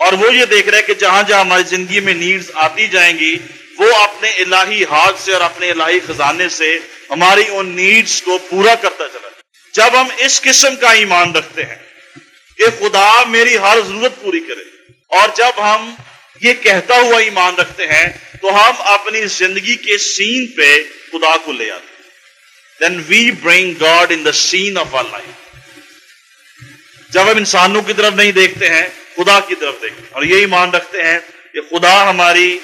اور وہ یہ دیکھ رہا ہے کہ جہاں جہاں ہماری زندگی میں نیڈز آتی جائیں گی، وہ اپنے الہی ہاتھ سے اور اپنے الہی خزانے سے ہماری ان نیڈز کو پورا کرتا چلا۔ جب ہم اس قسم کا ایمان رکھتے ہیں کہ خدا میری ہر ضرورت پوری کرے، اور جب ہم یہ کہتا ہوا ایمان رکھتے ہیں، تو ہم اپنی زندگی کے سین پہ خدا کو لے آتے then we bring God in the scene of our life جب ہم انسانوں کی طرف نہیں دیکھتے ہیں، خدا کی طرف دیکھتے ہیں۔ اور یہ ایمان رکھتے ہیں کہ خدا ہماری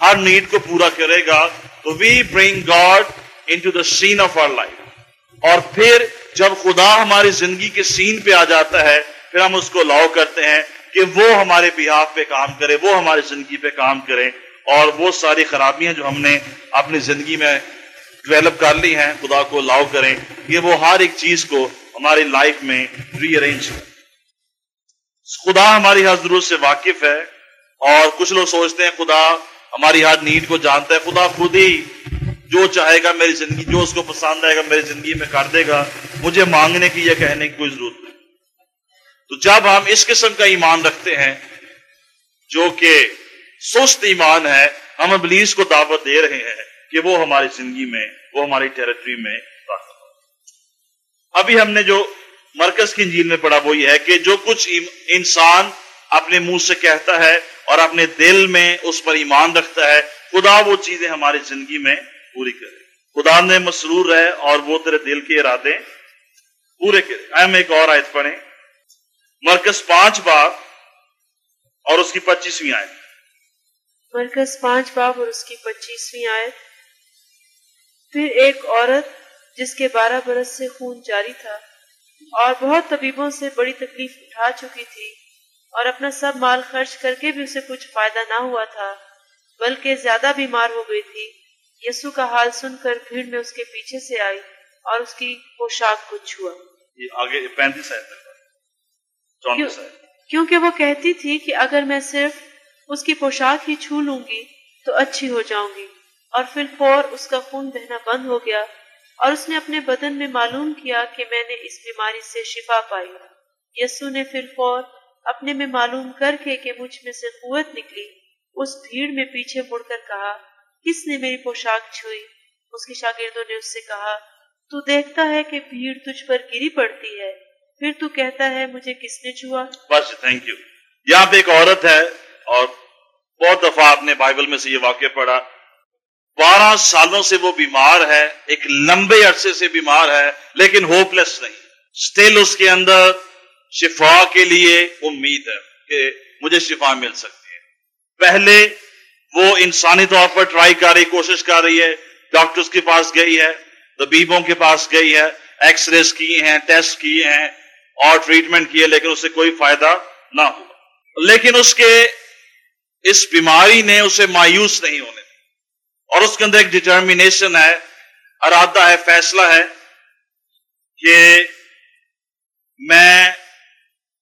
ہر نیڈ کو پورا کرے گا، تو we bring God into the scene of our life اور پھر جب خدا ہماری زندگی کے سین پہ آ جاتا ہے، پھر ہم اس کو لاؤ کرتے ہیں کہ وہ ہمارے بہاف پہ کام کرے، وہ ہماری زندگی پہ کام کرے۔ اور وہ ساری خرابیاں جو ہم نے اپنی زندگی میں ڈیولپ کر لی ہیں، خدا کو لاؤ کریں۔ کہ وہ ہر ایک چیز کو ہماری لائف میں ری ارینج خدا ہماری ہر ضرورت سے واقف ہے اور کچھ لوگ سوچتے ہیں خدا ہماری ہر نیڈ کو جانتا ہے۔ خدا خود ہی جو چاہے گا میری زندگی، جو اس کو پسند آئے گا میری زندگی میں کر دے گا۔ مجھے مانگنے کی یا کہنے کی کوئی ضرورت نہیں۔ تو جب ہم اس قسم کا ایمان رکھتے ہیں، جو کہ سست ایمان ہے، ہم ابلیس کو دعوت دے رہے ہیں۔ کہ وہ ہماری زندگی میں، وہ ہماری ٹیریٹری میں ابھی ہم نے جو مرکز کی انجیل میں پڑھا وہ یہ ہے کہ جو کچھ انسان اپنے منہ سے کہتا ہے اور اپنے دل میں اس پر ایمان رکھتا ہے، خدا وہ چیزیں ہماری زندگی میں پوری کرے۔ خدا نے مسرور رہے اور وہ تیرے دل کے ارادے پورے کرے۔ ہم ایک اور آیت پڑھیں۔ مرکز پانچ باب اور اس کی پچیسویں آیت۔ مرکز پانچ باب اور اس کی پچیسویں آیت۔ پھر ایک عورت جس کے بارہ برس سے خون جاری تھا اور بہت طبیبوں سے بڑی تکلیف اٹھا چکی تھی اور اپنا سب مال خرچ کر کے بھی اسے کچھ فائدہ نہ ہوا تھا بلکہ زیادہ بیمار ہو گئی تھی۔ یسو کا حال سن کر بھیڑ میں اس کے پیچھے سے آئی اور اس کی پوشاک کو چھوا۔ آگے پینتیس چونتیس کیونکہ وہ کہتی تھی کہ اگر میں صرف اس کی پوشاک ہی چھو لوں گی تو اچھی ہو جاؤں گی۔ اور پھر فور اس کا خون بہنا بند ہو گیا اور اس نے اپنے بدن میں معلوم کیا کہ میں نے اس بیماری سے شفا پائی۔ یسو نے پھر فور اپنے میں معلوم کر کے کہ مجھ میں سے قوت نکلی۔ اس بھیڑ میں پیچھے مڑ کر کہا، کس نے میری پوشاک چھوئی؟ اس کے شاگردوں نے اس سے کہا، تو دیکھتا ہے کہ بھیڑ تجھ پر گری پڑتی ہے۔ پھر تو کہتا ہے، مجھے کس نے چھوا؟ بس تھینک یو یہاں پہ ایک عورت ہے اور بہت دفعہ آپ نے بائبل میں سے یہ واقعہ پڑھا۔ بارہ سالوں سے وہ بیمار ہے، ایک لمبے عرصے سے بیمار ہے، لیکن ہوپ لیس نہیں۔ اسٹل اس کے اندر شفا کے لیے امید ہے کہ مجھے شفا مل سکتی ہے۔ پہلے وہ انسانی طور پر ٹرائی کر رہی کوشش کر رہی ہے ڈاکٹرز کے پاس گئی ہے، طبیبوں کے پاس گئی ہے ایکس ریز کیے ہیں ٹیسٹ کیے ہیں اور ٹریٹمنٹ کیے لیکن اسے کوئی فائدہ نہ ہوا۔ لیکن اس کے، اس بیماری نے اسے مایوس نہیں ہونے اور اس کے اندر ایک ڈٹرمینیشن ہے، ارادہ ہے، فیصلہ ہے کہ میں،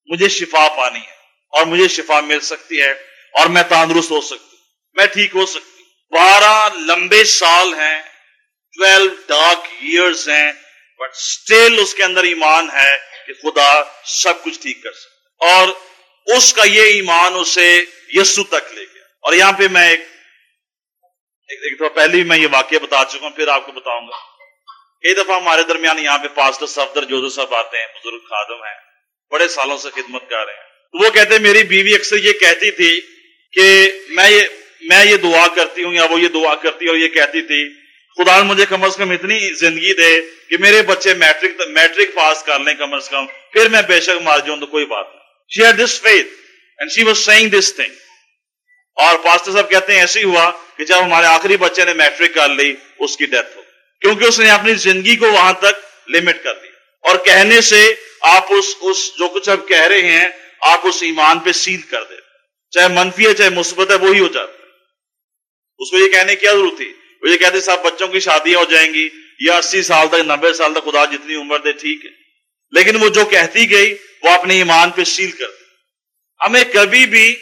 مجھے شفا پانی ہے اور مجھے شفا مل سکتی ہے اور میں تندرست ہو سکتی، میں ٹھیک ہو سکتی۔ بارہ لمبے سال ہیں ٹویلو ڈارک ایئرز ہیں بٹ اسٹل اس کے اندر ایمان ہے کہ خدا سب کچھ ٹھیک کر سکتا اور اس کا یہ ایمان اسے یسو تک لے گیا۔ اور یہاں پہ میں ایک ایک دفعہ پہلے بھی میں یہ واقعہ بتا چکا ہوں، پھر آپ کو بتاؤں گا۔ کئی دفعہ ہمارے درمیان یہاں پہ پاسٹر صفدر جو صاحب آتے ہیں، بزرگ خادم ہیں، بڑے سالوں سے خدمت کر رہے ہیں۔ وہ کہتے ہیں، میری بیوی اکثر یہ کہتی تھی کہ میں یہ میں یہ دعا کرتی ہوں، یا وہ یہ دعا کرتی اور یہ کہتی تھی، خدا مجھے کم از کم اتنی زندگی دے کہ میرے بچے میٹرک میٹرک پاس کر لیں کم از کم۔ پھر میں بے شک مار جاؤں تو کوئی بات نہیں۔ She had this faith and she was seeing this thing اور پاسٹر صاحب کہتے ہیں ایسے ہی ہوا کہ جب ہمارے آخری بچے نے میٹرک کر لی، اس کی ڈیتھ ہو کیونکہ اس نے اپنی زندگی کو وہاں تک لمٹ کر دیا۔ اور کہنے سے آپ اس اس جو کچھ اب کہہ رہے ہیں، آپ اس ایمان پہ سیل کر دیں۔ چاہے منفی ہے، چاہے مثبت ہے، وہی ہو جاتا ہے۔ اس کو یہ کہنے کی کیا ضرورت تھی؟ وہ یہ کہتے صاحب بچوں کی شادیاں ہو جائیں گی یا اسی سال تک، نبے سال تک خدا جتنی عمر دے، ٹھیک ہے۔ لیکن وہ جو کہتی گئی، وہ اپنے ایمان پہ سیل کر دی۔ ہمیں کبھی بھی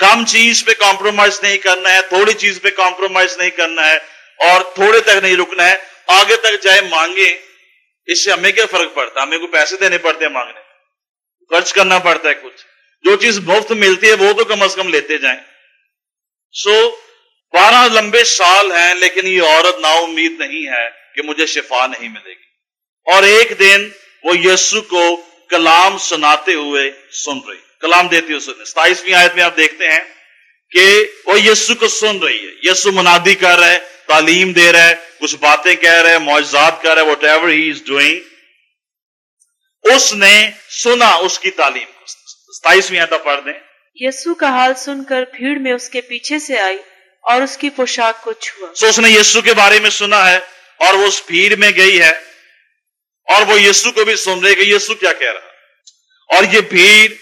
کم چیز پہ کمپرومائز نہیں کرنا ہے، تھوڑی چیز پہ کمپرومائز نہیں کرنا ہے اور تھوڑے تک نہیں رکنا ہے، آگے تک چاہے مانگے، اس سے ہمیں کیا فرق پڑتا ہے؟ ہمیں کوئی پیسے دینے پڑتے ہیں مانگنے۔ خرچ کرنا پڑتا ہے کچھ۔ جو چیز مفت ملتی ہے، وہ تو کم از کم لیتے جائیں۔ سو بارہ لمبے سال ہیں، لیکن یہ عورت نا امید نہیں ہے کہ مجھے شفا نہیں ملے گی۔ اور ایک دن وہ یسو کو کلام سناتے ہوئے سن رہی۔ کلام دیتی ہوئے سن ستائیسویں آیت میں آپ دیکھتے ہیں کہ وہ یسو کو سن رہی ہے۔ یسو منادی کر رہا ہے تعلیم دے رہا ہے کچھ باتیں کہہ رہے ہیں معجزات کر رہا ہے whatever he is doing اس نے سنا اس کی تعلیم ستائیسویں آتا پڑھ دیں۔ یسو کا حال سن کر بھیڑ میں اس کے پیچھے سے آئی اور اس کی پوشاک کو چھوا۔ سو اس نے یسو کے بارے میں سنا ہے اور وہ اس بھیڑ میں گئی ہے اور وہ یسو کو بھی سن رہے کہ یسو کیا کہہ رہا اور یہ بھیڑ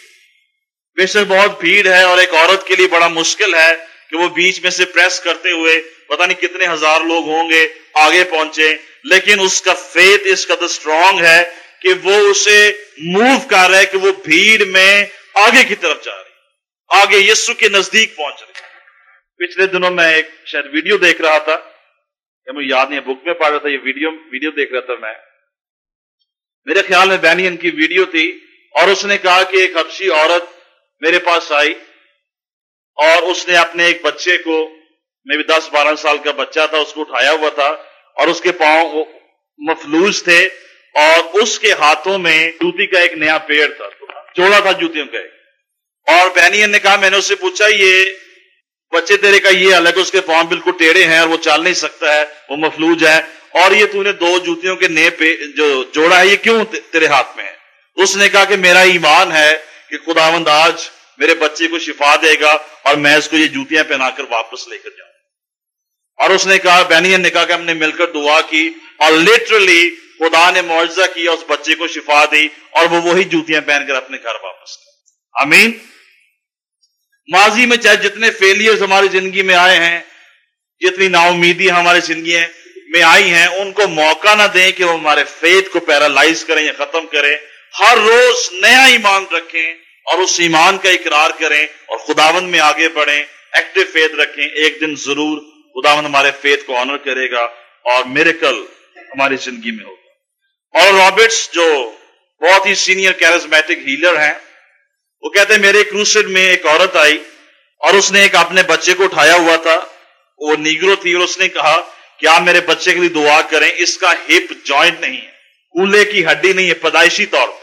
بے شک بہت بھیڑ ہے اور ایک عورت کے لیے بڑا مشکل ہے کہ وہ بیچ میں سے پریس کرتے ہوئے پتہ نہیں کتنے ہزار لوگ ہوں گے، آگے پہنچے لیکن اس کا فیت اس قدر اسٹرانگ ہے کہ وہ اسے موو کر رہا ہے کہ وہ بھیڑ میں آگے کی طرف جا رہی آگے یسو کے نزدیک پہنچ رہی پچھلے دنوں میں ایک شاید ویڈیو دیکھ رہا تھا۔ یا مجھے یاد نہیں بک میں پڑھ رہا تھا، یہ ویڈیو ویڈیو دیکھ رہا تھا میں۔ میرے خیال میں بینین کی ویڈیو تھی اور اس نے کہا کہ ایک حبشی عورت میرے پاس آئی اور اس نے اپنے ایک بچے کو، میں بھی دس بارہ سال کا بچہ تھا، اس کو اٹھایا ہوا تھا اور اس کے پاؤں مفلوج تھے اور اس کے ہاتھوں میں جوتی کا ایک نیا پیڑ تھا چوڑا تھا جوتیوں کا ایک۔ اور بینین نے کہا، میں نے اس سے پوچھا، یہ بچے تیرے کا یہ الگ اس کے پاؤں بالکل ٹیڑے ہیں اور وہ چل نہیں سکتا ہے، وہ مفلوج ہے۔ اور یہ تو نے دو جوتیوں کے نئے جو جوڑا ہے، یہ کیوں تیرے ہاتھ میں ہے؟ اس نے کہا کہ میرا ایمان ہے کہ خداوند آج میرے بچے کو شفا دے گا اور میں اس کو یہ جوتیاں پہنا کر واپس لے کر جاؤں۔ اور اس نے کہا بینین نے کہا کہ ہم نے مل کر دعا کی اور لٹرلی خدا نے معاوضہ کیا، اس بچے کو شفا دی اور وہ وہی جوتیاں پہن کر اپنے گھر واپس آمین۔ ماضی میں چاہے جتنے فیلئرز ہماری زندگی میں آئے ہیں، جتنی نا امیدی ہماری زندگی میں آئی ہیں، ان کو موقع نہ دیں کہ وہ ہمارے فیت کو پیرالائز کریں یا ختم کریں۔ ہر روز نیا ایمان رکھیں اور اس ایمان کا اقرار کریں اور خداون میں آگے بڑھیں ایکٹیو فیت رکھیں۔ ایک دن ضرور خداون ہمارے فیت کو آنر کرے گا اور میرے کل ہماری زندگی میں ہوگا۔ اور رابرٹس جو بہت ہی سینئر کیرزمیٹک ہیلر ہیں، وہ کہتے ہیں میرے کروسڈ میں ایک عورت آئی اور اس نے ایک اپنے بچے کو اٹھایا ہوا تھا۔ وہ نیگرو تھی اور اس نے کہا کہ آپ میرے بچے کے لیے دعا کریں، اس کا ہپ جوائنٹ نہیں ہے، کولے کی ہڈی نہیں ہے، پیدائشی طور پر۔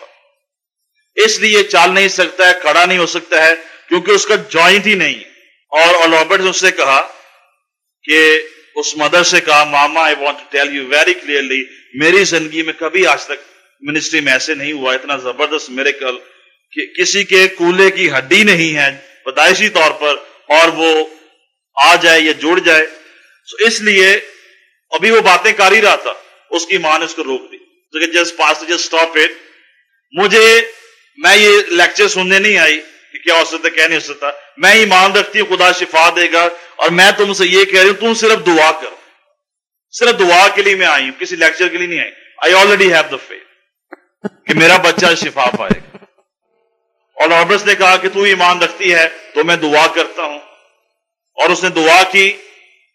اس لیے چال نہیں سکتا ہے کڑا نہیں ہو سکتا ہے، کیونکہ اس کا جوائنٹ ہی نہیں اور رابرٹ نے اس سے کہا کہ اس مدر سے کہا mama I want to tell you very clearly میری زندگی میں کبھی آج تک منسٹری میں ایسے نہیں ہوا، اتنا زبردست میرے کل کہ کسی کے کولے کی ہڈی نہیں ہے، پیدائشی طور پر، اور وہ آ جائے یا جڑ جائے۔ So اس لیے ابھی وہ باتیں کر ہی رہا تھا۔ اس کی ماں نے اس کو روک دی۔ تو جس پاس جس اسٹاپ اٹ مجھے میں یہ لیکچر سننے نہیں آئی کہ کیا ہو سکتا کیا نہیں ہو سکتا۔ میں ایمان رکھتی ہوں، خدا شفا دے گا اور میں تم سے یہ کہہ رہی ہوں، تم صرف دعا کرو۔ صرف دعا کے لیے میں آئی ہوں، کسی لیکچر کے لیے نہیں آئی۔ آئی آلریڈی ہیو دا فیل کہ میرا بچہ شفا پائے گا۔ اور رابرٹس نے کہا کہ تو ایمان رکھتی ہے تو میں دعا کرتا ہوں۔ اور اس نے دعا کی،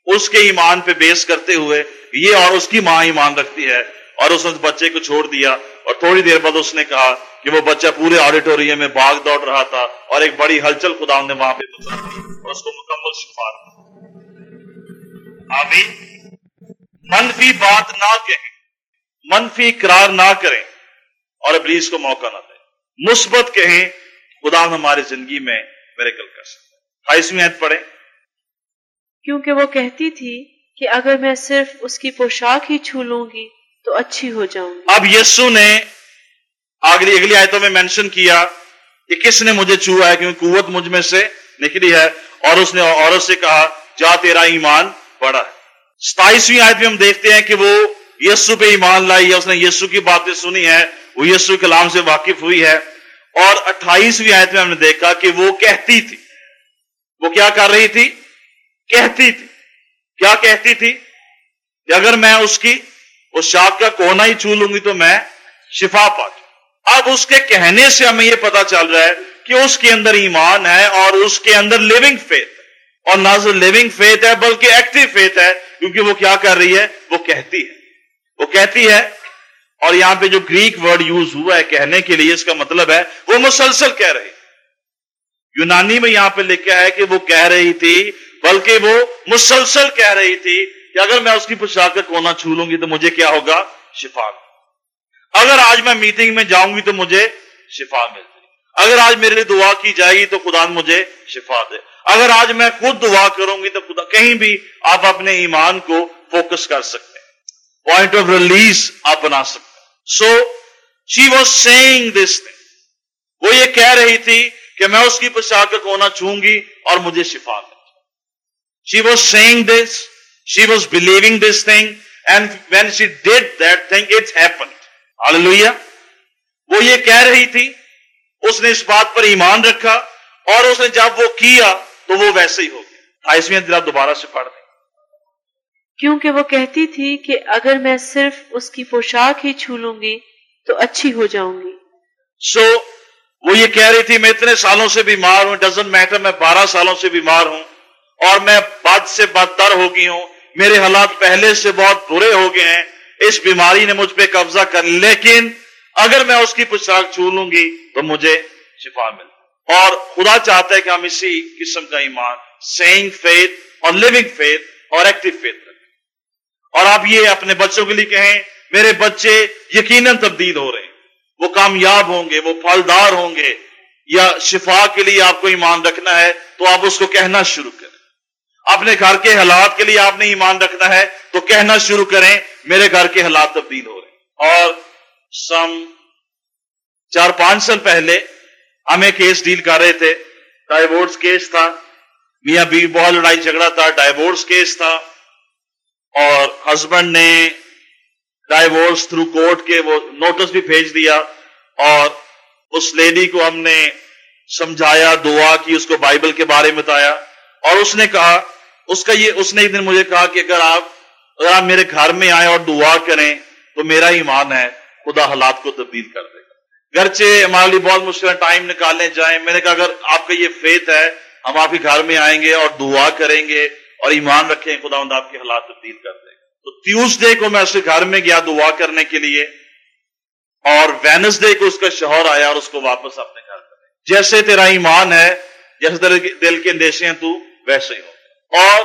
اس کے ایمان پہ بیس کرتے ہوئے، یہ اور اس کی ماں ایمان رکھتی ہے۔ اور اس نے بچے کو چھوڑ دیا اور تھوڑی دیر بعد اس نے کہا کہ وہ بچہ پورے آڈیٹوریم میں باغ دوڑ رہا تھا اور ایک بڑی ہلچل خدا نے وہاں پہ اور اس کو مکمل شفا آمین۔ منفی بات نہ کہیں۔ منفی اقرار نہ کریں اور ابلیس کو موقع نہ دیں۔ مثبت کہیں، خدا ہماری زندگی میں میرے کل کر سکتا ہے۔ اٹھائیسویں عید پڑھیں۔ کیونکہ وہ کہتی تھی کہ اگر میں صرف اس کی پوشاک ہی چھو لوں گی تو اچھی ہو جاؤں گی۔ اب یسو نے اگلی اگلی آیتوں میں مینشن کیا کہ کس نے مجھے چھوا ہے؟ کیونکہ قوت مجھ میں سے نکلی ہے اور اس نے عورت سے کہا، جا، تیرا ایمان بڑا ہے۔ ستائیسویں آیت میں ہم دیکھتے ہیں کہ وہ یسو پہ ایمان لائی ہے۔ اس نے یسو کی باتیں سنی ہے وہ یسو کلام سے واقف ہوئی ہے۔ اور اٹھائیسویں آیت میں ہم نے دیکھا کہ وہ کہتی تھی۔ وہ کیا کر رہی تھی؟ کہتی تھی۔ کیا کہتی تھی؟ کہ اگر میں اس کی اس شاخ کا کونا ہی چھو لوں گی تو میں شفا پا جاؤں اب اس کے کہنے سے ہمیں یہ پتا چل رہا ہے کہ اس کے اندر ایمان ہے اور اس کے اندر لیونگ فیتھ اور نہ صرف لیونگ فیتھ ہے بلکہ ایکٹیو فیتھ ہے، کیونکہ وہ کیا کر رہی ہے؟ وہ کہتی ہے۔ وہ کہتی ہے، اور یہاں پہ جو گریک ورڈ یوز ہوا ہے کہنے کے لیے، اس کا مطلب ہے وہ مسلسل کہہ رہی۔ یونانی میں یہاں پہ لکھا ہے کہ وہ کہہ رہی تھی، بلکہ وہ مسلسل کہہ رہی تھی۔ کہ اگر میں اس کی پوشاک کا کونا چھو لوں گی تو مجھے کیا ہوگا؟ شفا اگر آج میں میٹنگ میں جاؤں گی تو مجھے شفا مل جائے اگر آج میرے لیے دعا کی جائے گی تو خدا مجھے شفا دے۔ اگر آج میں خود دعا کروں گی تو خدا کہیں بھی آپ اپنے ایمان کو فوکس کر سکتے ہیں۔ پوائنٹ آف ریلیز آپ بنا سکتے ہیں۔ So she was seeing this thing وہ یہ کہہ رہی تھی کہ میں اس کی پوشاک کا کونا چھوں گی اور مجھے شفا مل She was saying this, she was believing this thing, and when she did that thing, it happened. Hallelujah. وہ یہ کہہ رہی تھی اس نے اس بات پر ایمان رکھا اور اس نے جب وہ کیا تو وہ ویسے ہی ہو گیا دن آپ دوبارہ سے پڑھ دیں کیونکہ وہ کہتی تھی کہ اگر میں صرف اس کی پوشاک ہی چھو لوں گی تو اچھی ہو جاؤں گی سو so, وہ یہ کہہ رہی تھی میں اتنے سالوں سے بیمار ہوں ڈزنٹ میٹر میں بارہ سالوں سے بیمار ہوں اور میں بد سے بدتر ہو گئی ہوں۔ میرے حالات پہلے سے بہت برے ہو گئے ہیں۔ اس بیماری نے مجھ پہ قبضہ کر، لیکن اگر میں اس کی پوشاک چھو لوں گی تو مجھے شفا مل اور خدا چاہتا ہے کہ ہم اسی قسم کا ایمان سینگ فیتھ اور لیونگ فیتھ اور ایکٹیو فیتھ رکھیں۔ اور آپ یہ اپنے بچوں کے لیے کہیں، میرے بچے یقیناً تبدیل ہو رہے ہیں۔ وہ کامیاب ہوں گے، وہ پھلدار ہوں گے۔ یا شفا کے لیے آپ کو ایمان رکھنا ہے تو آپ اس کو کہنا شروع اپنے گھر کے حالات کے لیے آپ نے ایمان رکھنا ہے، تو کہنا شروع کریں، میرے گھر کے حالات تبدیل ہو رہے ہیں۔ اور سم چار پانچ سال پہلے ہمیں کیس ڈیل کر رہے تھے ڈائیورس کیس تھا۔ میاں بیوی بہت لڑائی جھگڑا تھا ڈائیورس کیس تھا۔ اور ہسبینڈ نے ڈائیورس تھرو کورٹ کے وہ نوٹس بھی بھیج دیا۔ اور اس لیڈی کو ہم نے سمجھایا، دعا کی، اس کو بائبل کے بارے میں بتایا۔ اور اس نے کہا اس کا یہ اس نے ایک دن مجھے کہا کہ اگر آپ اگر آپ میرے گھر میں آئے اور دعا کریں، تو میرا ایمان ہے، خدا حالات کو تبدیل کر دے گا۔ گرچہ ہمارے لیے بہت مشکل ٹائم نکالنے جائیں، میں نے کہا اگر آپ کا یہ فیت ہے، ہم آپ کے گھر میں آئیں گے اور دعا کریں گے اور ایمان رکھیں، خدا آپ کے حالات تبدیل کر دے گا۔ تو ٹیوزڈے کو میں اس کے گھر میں گیا دعا کرنے کے لیے، اور وینسڈے کو اس کا شوہر آیا اور اس کو واپس اپنے گھر کرے جیسے تیرا ایمان ہے، جیسے دل کے اندیشے ہیں تو ویسے ہی ہو۔ اور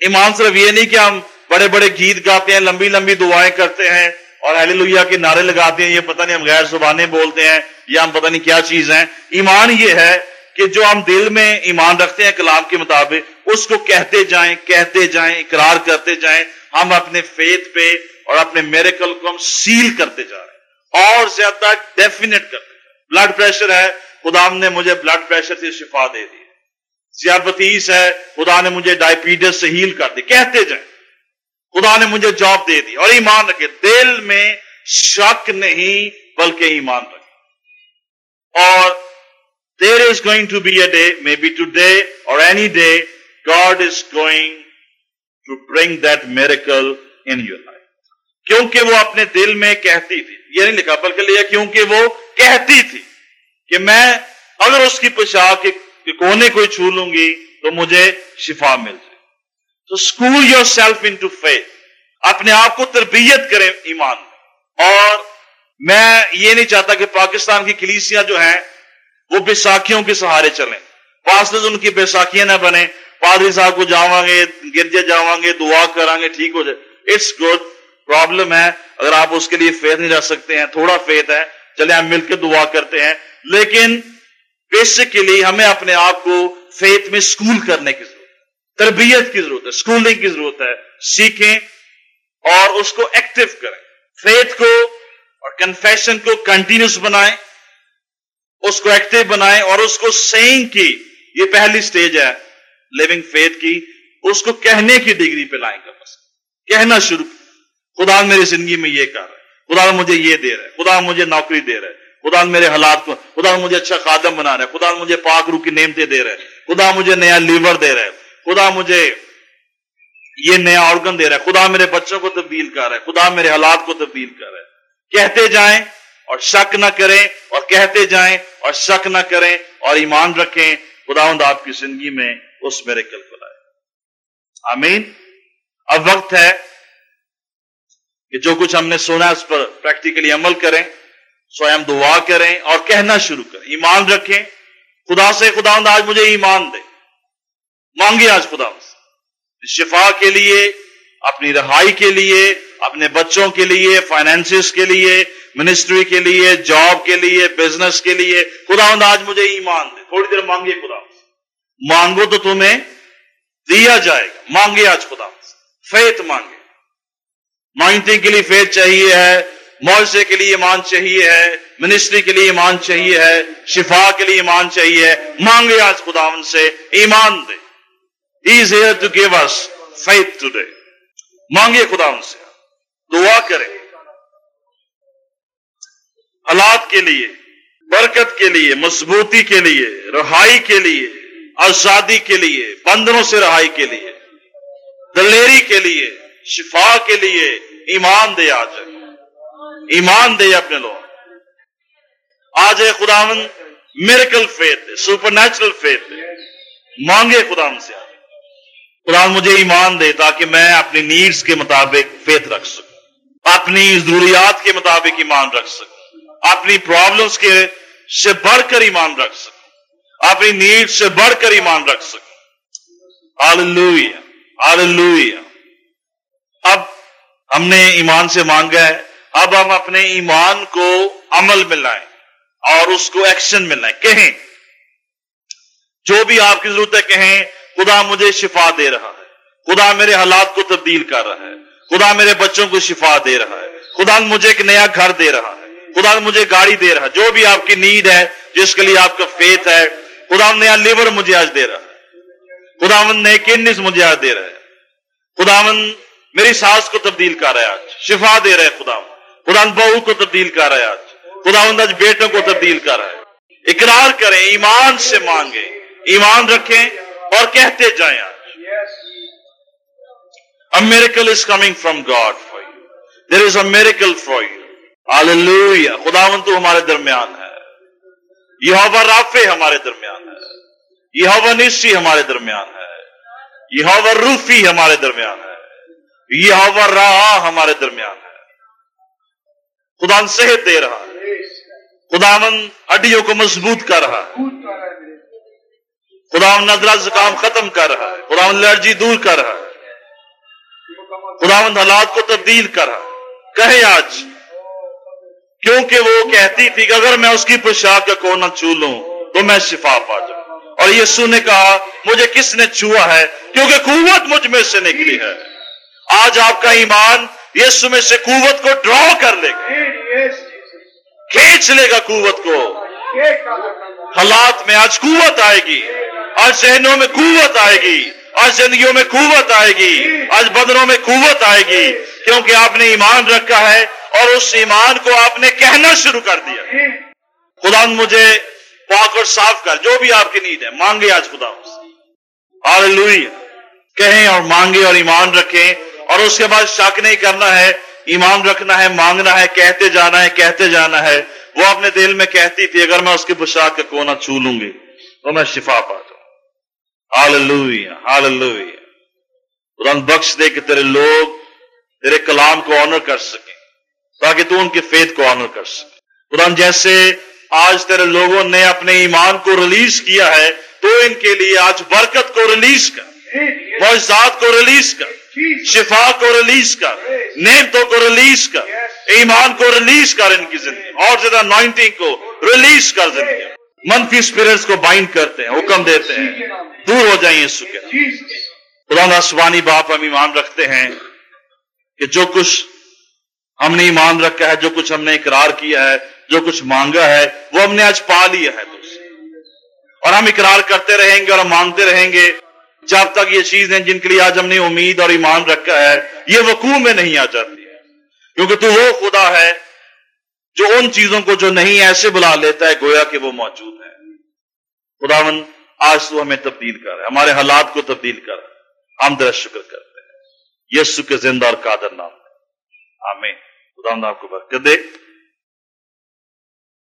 ایمان صرف یہ نہیں کہ ہم بڑے بڑے گیت گاتے ہیں، لمبی لمبی دعائیں کرتے ہیں اور اہل لویا کے نعرے لگاتے ہیں، یہ پتہ نہیں ہم غیر زبانیں بولتے ہیں یا ہم پتہ نہیں کیا چیز ہیں۔ ایمان یہ ہے کہ جو ہم دل میں ایمان رکھتے ہیں کلام کے مطابق، اس کو کہتے جائیں کہتے جائیں، اقرار کرتے جائیں، ہم اپنے فیت پہ اور اپنے میریکل کو ہم سیل کرتے جا رہے ہیں۔ اور زیادہ ڈیفینیٹ کرتے جائیں بلڈ پریشر ہے، خدا نے مجھے بلڈ پریشر سے شفا دے دی۔ ذیابطیس ہے، خدا نے مجھے ڈائبٹیز سے ہیل کر دی۔ کہتے جائیں، خدا نے مجھے جاب دے دی اور ایمان رکھے۔ دل میں شک نہیں، بلکہ ایمان رکھے۔ اور there is going to be a day maybe today or any day God is going to bring that miracle in your life کیونکہ وہ اپنے دل میں کہتی تھی۔ یہ نہیں لکھا، بلکہ لیا کیونکہ وہ کہتی تھی کہ میں اگر اس کی پوشاک کے کونے کو چھو لوں گی تو مجھے شفا مل جائے۔ تو school yourself into faith اپنے آپ کو تربیت کریں ایمان میں۔ اور میں یہ نہیں چاہتا کہ پاکستان کی کلیسیاں جو ہیں، وہ بیساکھیوں کے سہارے چلیں۔ پاسز ان کی بیساکھیاں نہ بنے پادری صاحب کو جاواں گے گرجے جاواں گے دعا کریں گے ٹھیک ہو جائے۔ اٹس گڈ پرابلم ہے، اگر آپ اس کے لیے فیت نہیں رکھ سکتے ہیں، تھوڑا فیت ہے۔ چلے ہم مل کے دعا کرتے ہیں۔ لیکن بیسکلی ہمیں اپنے آپ کو فیت میں سکول کرنے کی ضرورت ہے، تربیت کی ضرورت ہے سکولنگ کی ضرورت ہے، سیکھیں اور اس کو ایکٹیو کریں۔ فیتھ کو اور کنفیشن کو کنٹینیوس بنائیں، اس کو ایکٹیو بنائیں اور اس کو سینگ کی، یہ پہلی سٹیج ہے۔ لیونگ فیتھ کی، اس کو کہنے کی ڈگری پہ لائیں کم از کہنا شروع، خدا میری زندگی میں یہ کر رہا ہے، خدا مجھے یہ دے رہا ہے، خدا مجھے نوکری دے رہا ہے۔ خدا میرے حالات کو خدا مجھے اچھا قادم بنا رہا ہے، خدا مجھے پاک روح کی نعمتیں دے رہا ہے، خدا مجھے نیا لیور دے رہا ہے، خدا مجھے یہ نیا آرگن دے رہا ہے، خدا میرے بچوں کو تبدیل کر رہا ہے، خدا میرے حالات کو تبدیل کر رہا ہے۔ کہتے جائیں اور شک نہ کریں اور کہتے جائیں اور شک نہ کریں اور ایمان رکھیں خدا آپ کی زندگی میں اس میرے کل کو لائے۔ آمین۔ اب وقت ہے کہ جو کچھ ہم نے سنا اس پر پریکٹیکلی عمل کریں۔ سوئم دعا کریں اور کہنا شروع کریں۔ ایمان رکھیں۔ خدا سے خدا آج مجھے ایمان دے۔ مانگے آج خدا سے۔ شفا کے لیے، اپنی رہائی کے لیے، اپنے بچوں کے لیے فائنینس کے لیے منسٹری کے لیے جاب کے لیے بزنس کے لیے۔ خدا آج مجھے ایمان دے۔ تھوڑی دیر مانگے خدا مانگو تو تمہیں دیا جائے گا۔ مانگے آج خدا فیت مانگے مانگتے کے لیے فیت چاہیے ہے۔ معاشرے کے لیے ایمان چاہیے ہے، منسٹری کے لیے ایمان چاہیے ہے، شفا کے لیے ایمان چاہیے ہے۔ مانگے آج خدا ان سے، ایمان دے۔ Is here to give us faith today مانگے خدا ان سے۔ دعا کریں حالات کے لیے، برکت کے لیے، مضبوطی کے لیے، رہائی کے لیے، آزادی کے لیے، بندروں سے رہائی کے لیے۔ دلیری کے لیے، شفا کے لیے ایمان دے آج۔ ایمان دے اپنے لوگ؟ آج ہے خداون miracle faith supernatural faith مانگے خدا سے قرآن مجھے ایمان دے تاکہ میں اپنی نیڈز کے مطابق فیت رکھ سکوں۔ اپنی ضروریات کے مطابق ایمان رکھ سکوں۔ اپنی پرابلمس کے سے بڑھ کر ایمان رکھ سکوں۔ اپنی نیڈ سے بڑھ کر ایمان رکھ سکوں۔ آللویا آللویا اب ہم نے ایمان سے مانگا ہے۔ اب ہم اپنے ایمان کو عمل میں لائیں اور اس کو ایکشن میں لائیں۔ کہیں، جو بھی آپ کی ضرورت ہے کہیں، خدا مجھے شفا دے رہا ہے۔ خدا میرے حالات کو تبدیل کر رہا ہے۔ خدا میرے بچوں کو شفا دے رہا ہے۔ خدا مجھے ایک نیا گھر دے رہا ہے۔ خدا مجھے گاڑی دے رہا ہے۔ جو بھی آپ کی نیڈ ہے، جس کے لیے آپ کا فیت ہے، خدا نیا لیور مجھے آج دے رہا ہے۔ خدا نئے کنس مجھے آج دے رہا ہے۔ خدا میری ساس کو تبدیل کر رہا ہے۔ آج شفا دے رہا ہے خدا خدا بہو کو تبدیل کر رہا ہے آج۔ خدا آج بیٹوں کو تبدیل کر رہا ہے۔ اقرار کریں، ایمان سے مانگیں، ایمان رکھیں اور کہتے جائیں آج۔ Miracle is coming from God for you there is a miracle for you hallelujah خداون تو ہمارے درمیان ہے۔ یہ ہوا رافے ہمارے درمیان ہے۔ یہ ہوا ہمارے درمیان ہے۔ یہ ہوا روفی ہمارے درمیان ہے۔ یہ ہوا راہ ہمارے درمیان ہے خدا صحت دے رہا ہے۔ خداون ہڈیوں کو مضبوط کر رہا ہے۔ خدا نظرہ زکام ختم کر رہا ہے۔ خدا الرجی دور کر رہا ہے۔ خدا حالات کو تبدیل کر رہا کہے آج، کیونکہ وہ کہتی تھی کہ اگر میں اس کی پوشاک کا کونا چھو لوں، تو میں شفا پا جاؤں۔ اور یسو نے کہا، مجھے کس نے چھوا ہے؟ کیونکہ قوت مجھ میں سے نکلی ہے۔ آج آپ کا ایمان یسو میں سے قوت کو ڈرا کر لے گا۔ کھینچ لے گا قوت کو۔ حالات میں آج قوت آئے گی۔ آج ذہنوں میں قوت آئے گی۔ آج زندگیوں میں قوت آئے گی۔ آج بدنوں میں قوت آئے گی۔ کیونکہ آپ نے ایمان رکھا ہے اور اس ایمان کو آپ نے کہنا شروع کر دیا۔ خدا مجھے پاک اور صاف کر۔ جو بھی آپ کی نیند ہے، مانگے آج خدا آج لوئی کہیں اور مانگے اور ایمان رکھیں اور اس کے بعد شک نہیں کرنا ہے۔ ایمان رکھنا ہے مانگنا ہے کہتے جانا ہے کہتے جانا ہے۔ وہ اپنے دل میں کہتی تھی اگر میں اس کے پوشاک کا کونا چھو لوں گی تو میں شفا پا جاؤں۔ ہاللویا ہاللویا قرآن بخش دے کہ تیرے لوگ تیرے کلام کو آنر کر سکیں تاکہ تو ان کے فیت کو آنر کر سکے قرآن جیسے آج تیرے لوگوں نے اپنے ایمان کو ریلیز کیا ہے تو ان کے لیے آج برکت کو ریلیز کر معجزات کو ریلیز کر۔ شفا کو ریلیز کر، نعمتوں کو ریلیز کر، ایمان کو ریلیز کر ان کی زندگی، اور زیادہ نوائنٹنگ کو ریلیز کر زندگی۔ منفی اسپرٹس کو بائنڈ کرتے ہیں، حکم دیتے ہیں۔ دور ہو جائیں اس کے قرآن آسمانی باپ ہم ایمان رکھتے ہیں کہ جو کچھ ہم نے ایمان رکھا ہے، جو کچھ ہم نے اقرار کیا ہے، جو کچھ مانگا ہے، وہ ہم نے آج پا لیا ہے اور ہم اقرار کرتے رہیں گے اور ہم مانگتے رہیں گے۔ جب تک یہ چیزیں جن کے لیے آج ہم نے امید اور ایمان رکھا ہے، یہ وقوع میں نہیں آ جاتی۔ ہے کیونکہ تو وہ خدا ہے جو ان چیزوں کو جو نہیں ایسے بلا لیتا ہے، گویا کہ وہ موجود ہے خداون آج تو ہمیں تبدیل کر ہمارے حالات کو تبدیل کر ہم در شکر کرتے ہیں۔ یسو کے زندہ اور قادر نام ہے آمین۔ خدا آپ کو برکت دے۔